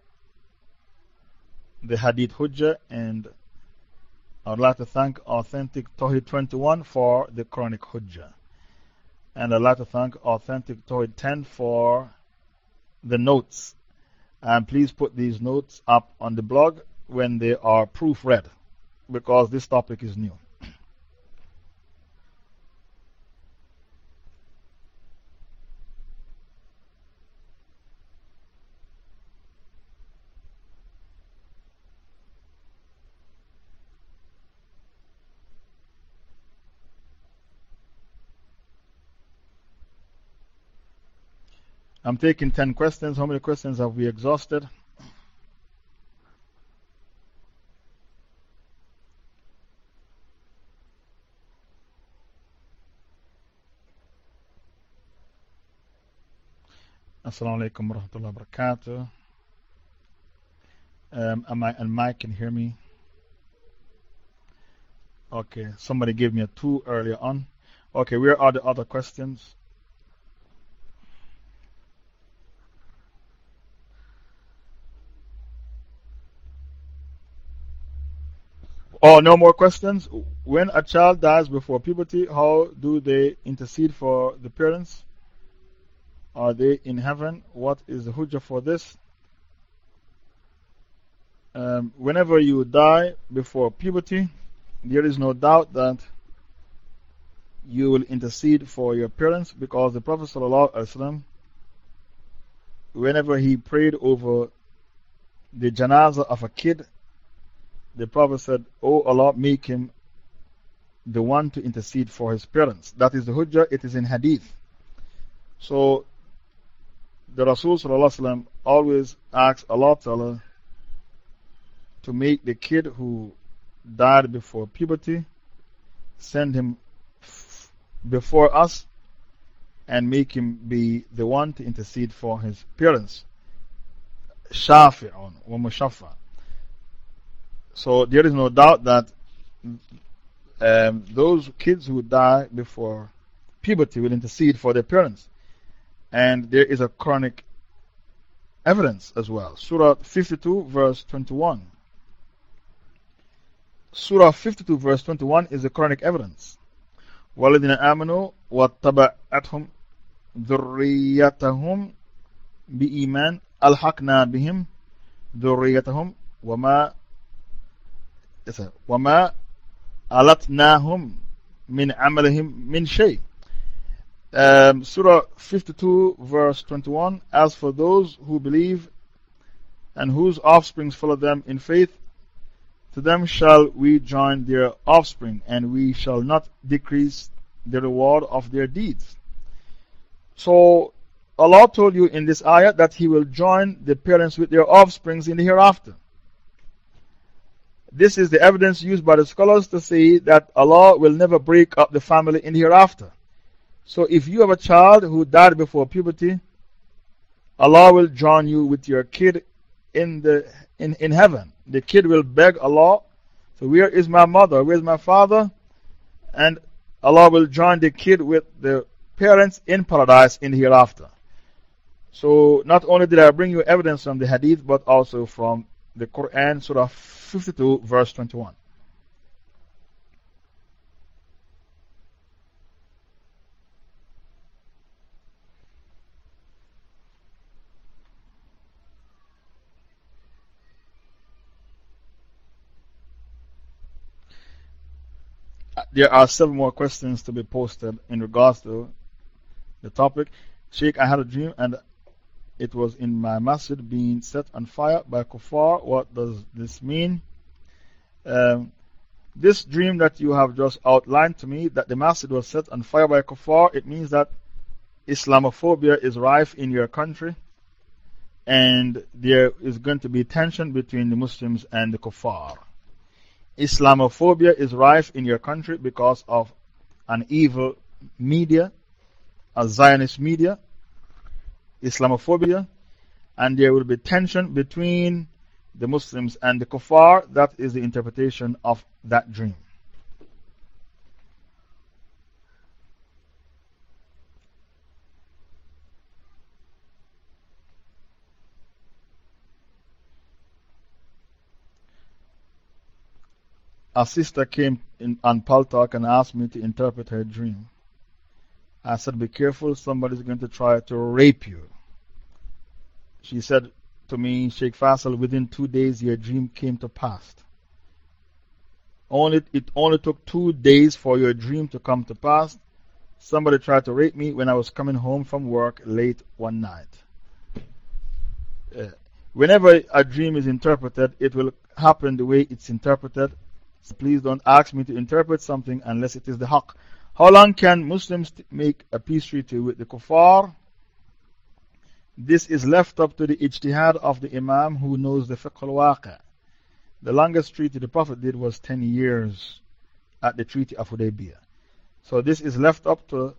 the Hadith Hujjah and I would like to thank Authentic Tawhid 21 for the Quranic Hujjah. And I'd like to thank Authentic Tawhid 10 for the notes. And please put these notes up on the blog when they are proofread because this topic is new. I'm taking 10 questions. How many questions have we exhausted? Assalamu alaikum wa rahmatullahi wa barakatuh. Um, am I, and Mike can hear me? Okay, somebody gave me a 2 earlier on. Okay, where are the other questions? Oh, no more questions? When a child dies before puberty, how do they intercede for the parents? Are they in heaven? What is the hujjah for this? Um, whenever you die before puberty, there is no doubt that you will intercede for your parents because the Prophet, ﷺ, whenever he prayed over the janazah of a kid, the Prophet said, Oh Allah, make him the one to intercede for his parents. That is the Hujjah, it is in Hadith. So, the Rasul always asks Allah Ta'ala to make the kid who died before puberty send him before us and make him be the one to intercede for his parents. Shafi'un wa mushaffa. So there is no doubt that um, those kids who die before puberty will intercede for their parents. And there is a Quranic evidence as well. Surah 52, verse 21. Surah 52, verse 21 is the Quranic evidence. وَالَّذِينَ آمَنُوا وَاتَّبَعَتْهُمْ ذُرِّيَّتَهُمْ بِإِيمَانٍ أَلْحَقْنَا بِهِمْ ذُرِّيَّتَهُمْ وَمَا وما ألتناهم من عملهم من شيء um, Surah 52 verse 21 As for those who believe and whose offspring follow them in faith to them shall we join their offspring and we shall not decrease the reward of their deeds so Allah told you in this ayah that He will join the parents with their offsprings in the hereafter this is the evidence used by the scholars to say that Allah will never break up the family in hereafter. So if you have a child who died before puberty, Allah will join you with your kid in, the, in, in heaven. The kid will beg Allah, So, where is my mother? Where is my father? And Allah will join the kid with the parents in paradise in the hereafter. So, not only did I bring you evidence from the hadith, but also from the Quran, Surah 52, verse 21. Uh, there are several more questions to be posted in regards to the topic. Sheikh, I had a dream and it was in my masjid being set on fire by kuffar. What does this mean? Um, this dream that you have just outlined to me, that the masjid was set on fire by kuffar, it means that Islamophobia is rife in your country and there is going to be tension between the Muslims and the kuffar. Islamophobia is rife in your country because of an evil media, a Zionist media, Islamophobia, and there will be tension between the Muslims and the Kuffar. That is the interpretation of that dream. A sister came in, on Paltalk and asked me to interpret her dream. I said, Be careful, somebody's going to try to rape you. She said to me, Sheikh Faisal, within two days your dream came to pass. Only, it only took two days for your dream to come to pass. Somebody tried to rape me when I was coming home from work late one night. Uh, whenever a dream is interpreted, it will happen the way it's interpreted so please don't ask me to interpret something unless it is the haqq. How long can Muslims make a peace treaty with the kuffar? This is left up to the ijtihad of the Imam who knows the fiqh al The longest treaty the Prophet did was 10 years at the Treaty of Hudaybiyah. So this is left up to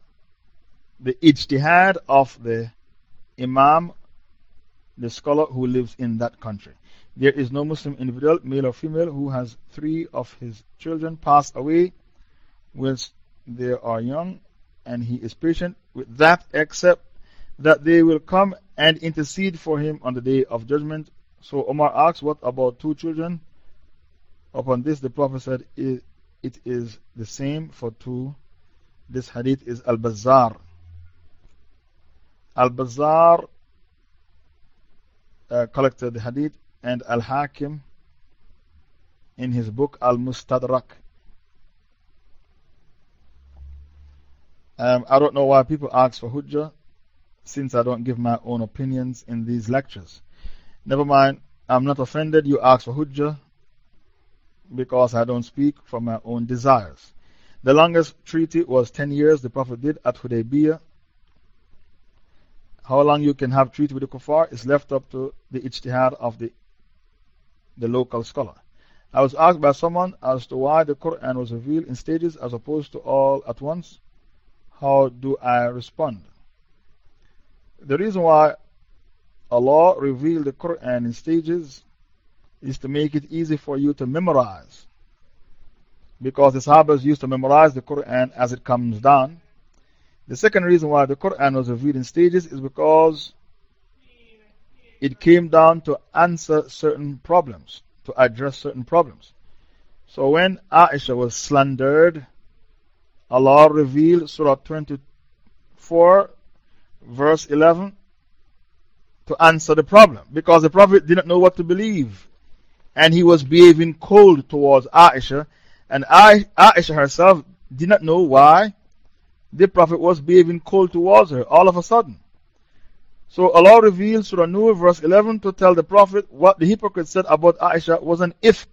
the ijtihad of the Imam, the scholar who lives in that country. There is no Muslim individual, male or female, who has three of his children pass away whilst they are young, and he is patient with that, except that they will come and intercede for him on the day of judgment. So Omar asks, What about two children? Upon this, the Prophet said, It, is the same for two. This hadith is Al Bazzar. Al Bazzar uh, collected the hadith and Al Hakim in his book Al Mustadrak. Um, I don't know why people ask for Hujjah since I don't give my own opinions in these lectures. Never mind, I'm not offended you ask for Hujjah because I don't speak from my own desires. The longest treaty was 10 years the Prophet did at Hudaybiyah. How long you can have treaty with the kuffar is left up to the ijtihad of the the local scholar. I was asked by someone as to why the Quran was revealed in stages as opposed to all at once. How do I respond? The reason why Allah revealed the Quran in stages is to make it easy for you to memorize. Because the Sahabas used to memorize the Quran as it comes down. The second reason why the Quran was revealed in stages is because it came down to answer certain problems, to address certain problems. So when Aisha was slandered, Allah revealed Surah 24, verse 11, to answer the problem. Because the Prophet didn't know what to believe. And he was behaving cold towards Aisha. And Aisha herself did not know why the Prophet was behaving cold towards her all of a sudden. So Allah revealed Surah Nur verse 11 to tell the Prophet what the hypocrite said about Aisha was an ifk.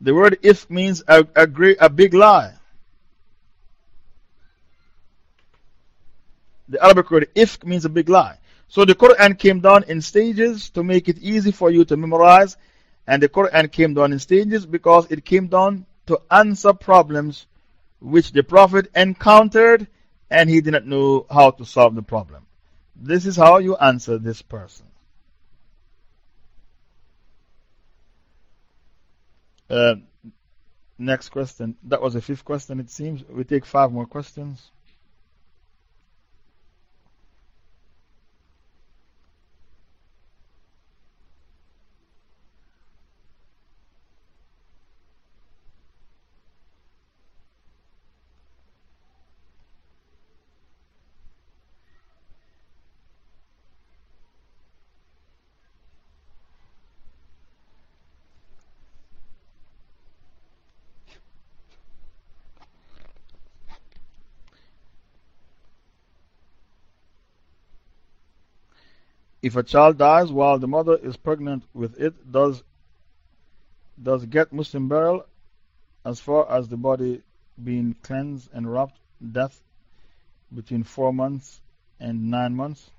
The word ifk means a, a, great, a big lie. The Arabic word ifk means a big lie. So the Quran came down in stages to make it easy for you to memorize. And the Quran came down in stages because it came down to answer problems which the Prophet encountered and he didn't know how to solve the problem. This is how you answer this person. Uh, next question. That was the fifth question, it seems. We take five more questions. If a child dies while the mother is pregnant with it, does, does get Muslim burial as far as the body being cleansed and wrapped, death between four months and nine months?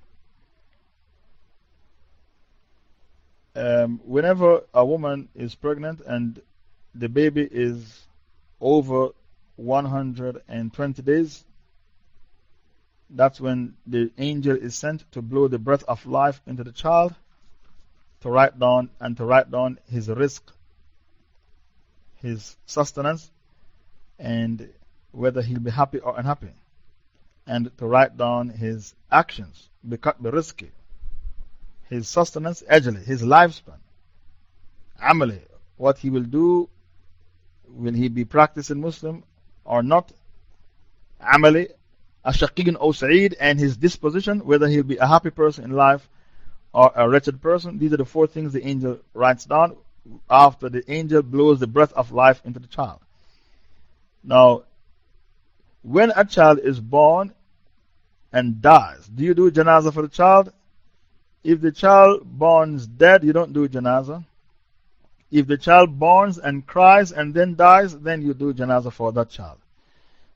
um, whenever a woman is pregnant and the baby is over 120 days, that's when the angel is sent to blow the breath of life into the child to write down and to write down his rizq, his sustenance, and whether he'll be happy or unhappy, and to write down his actions, risky, his sustenance, ajali, his lifespan, amali, what he will do, will he be practicing Muslim or not, amali, Ashaqiqin or Sa'id, and his disposition, whether he'll be a happy person in life or a wretched person. These are the four things the angel writes down after the angel blows the breath of life into the child. Now, when a child is born and dies, do you do janazah for the child? If the child borns dead, you don't do janazah. If the child borns and cries and then dies, then you do janazah for that child.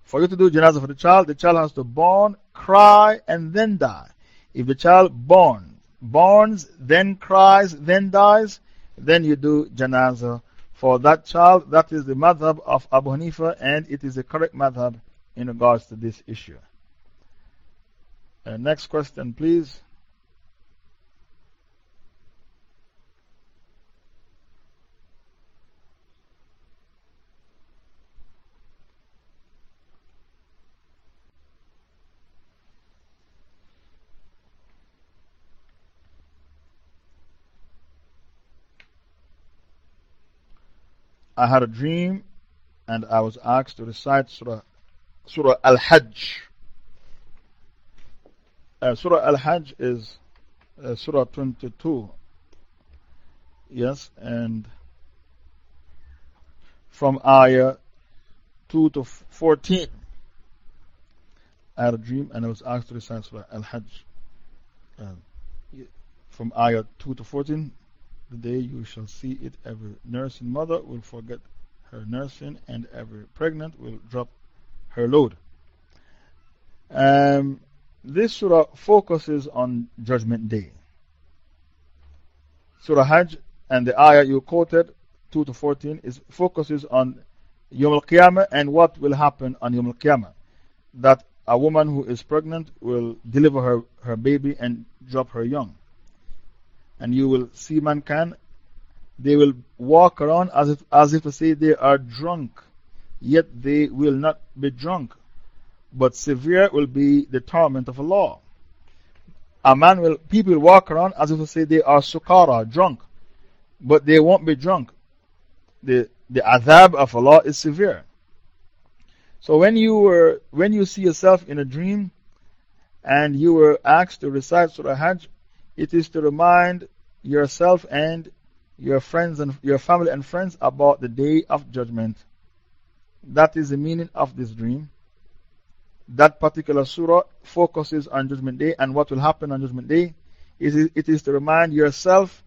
For you to do janazah for the child, the child has to born, cry, and then die. If the child born, borns, then cries, then dies, then you do janazah for that child. That is the madhab of Abu Hanifa, and it is the correct madhab in regards to this issue. Uh, next question, please. I had a dream and I was asked to recite Surah, Surah Al Hajj. Uh, Surah Al Hajj is uh, Surah 22. Yes, and from Ayah 2 to 14. I had a dream and I was asked to recite Surah Al Hajj. Uh, from Ayah 2 to 14 the day you shall see it, every nursing mother will forget her nursing, and every pregnant will drop her load. Um, this surah focuses on Judgment Day. Surah Hajj and the ayah you quoted, 2 to 14, is, focuses on Yom Al Qiyamah and what will happen on Yom Al Qiyamah. That a woman who is pregnant will deliver her, her baby and drop her young and you will see mankind, they will walk around as if, as if to say they are drunk, yet they will not be drunk. But severe will be the torment of Allah. A man will, people will walk around as if to say they are sukara, drunk, but they won't be drunk. The, the adhab of Allah is severe. So when you, were, when you see yourself in a dream and you were asked to recite Surah Hajj, it is to remind yourself and your friends and your family and friends about the day of judgment. That is the meaning of this dream. That particular surah focuses on Judgment Day and what will happen on Judgment Day. It is, it is to remind yourself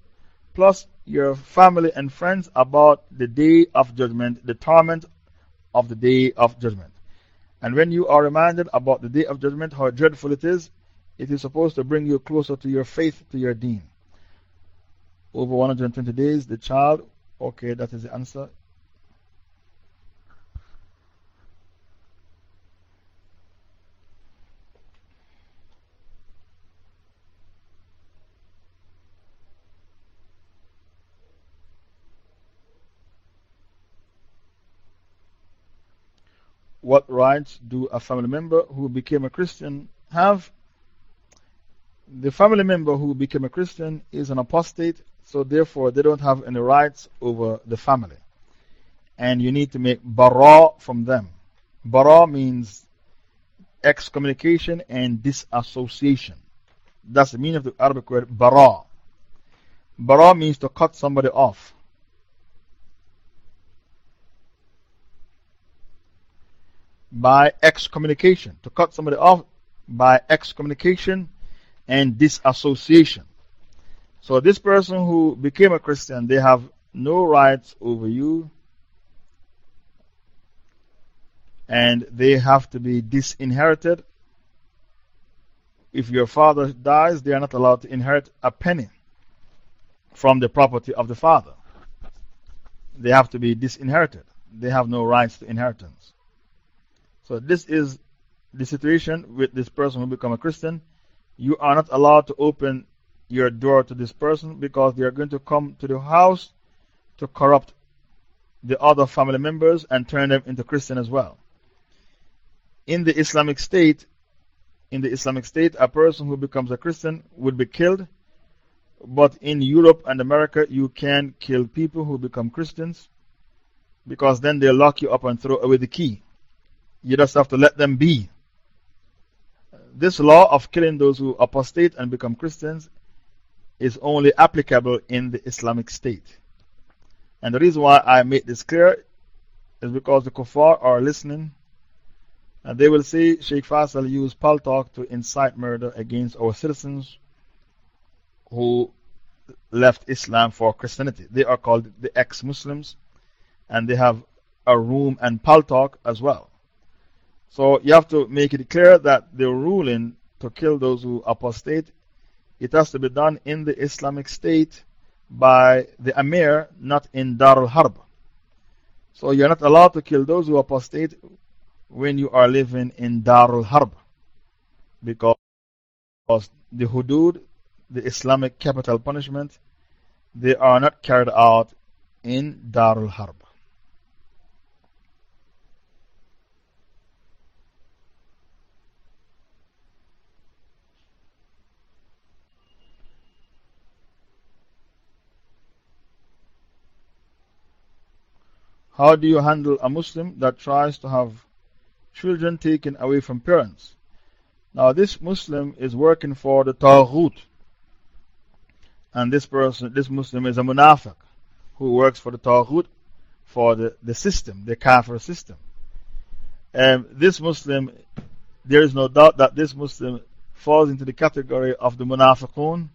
plus your family and friends about the day of judgment, the torment of the day of judgment. And when you are reminded about the day of judgment, how dreadful it is, it is supposed to bring you closer to your faith, to your deen. Over 120 days, the child, okay, that is the answer. What rights do a family member who became a Christian have the family member who became a Christian is an apostate, so therefore they don't have any rights over the family. And you need to make bara from them. Bara means excommunication and disassociation. That's the meaning of the Arabic word bara. Bara means to cut somebody off. By excommunication. To cut somebody off by excommunication and disassociation. So, this person who became a Christian, they have no rights over you and they have to be disinherited. If your father dies, they are not allowed to inherit a penny from the property of the father. They have to be disinherited. They have no rights to inheritance. So, this is the situation with this person who become a Christian. You are not allowed to open your door to this person because they are going to come to the house to corrupt the other family members and turn them into Christian as well. In the Islamic State, in the Islamic State, a person who becomes a Christian would be killed. But in Europe and America, you can kill people who become Christians because then they lock you up and throw away the key. You just have to let them be. This law of killing those who apostate and become Christians is only applicable in the Islamic State. And the reason why I make this clear is because the kuffar are listening and they will see Sheikh Faisal used Paltalk to incite murder against our citizens who left Islam for Christianity. They are called the ex Muslims and they have a room and Paltalk as well. So you have to make it clear that the ruling to kill those who apostate, it has to be done in the Islamic State by the Amir, not in Dar al Harb. So you're not allowed to kill those who apostate when you are living in Dar al Harb because the hudud, the Islamic capital punishment, they are not carried out in Dar al Harb. How do you handle a Muslim that tries to have children taken away from parents? Now, this Muslim is working for the Taghut. And this person, this Muslim is a munafiq who works for the Taghut, for the, the system, the Kafir system. And this Muslim, there is no doubt that this Muslim falls into the category of the munafiqun,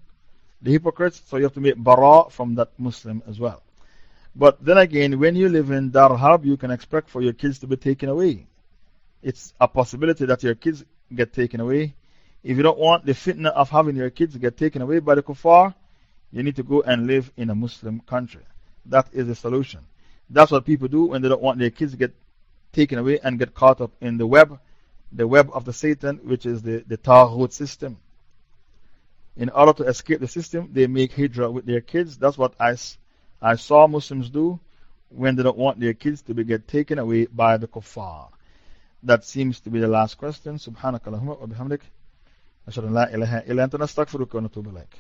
the hypocrites, so you have to make bara from that Muslim as well. But then again, when you live in Dar Harb, you can expect for your kids to be taken away. It's a possibility that your kids get taken away. If you don't want the fitna of having your kids get taken away by the kuffar, you need to go and live in a Muslim country. That is the solution. That's what people do when they don't want their kids to get taken away and get caught up in the web, the web of the Satan, which is the, the Taghut system. In order to escape the system, they make hijrah with their kids. That's what I I saw Muslims do when they don't want their kids to be get taken away by the kuffar. That seems to be the last question. Subhanakallahumma wa bihamdik. أشهد أن لا إله إلا أنت نستغفرك ونتوب إليك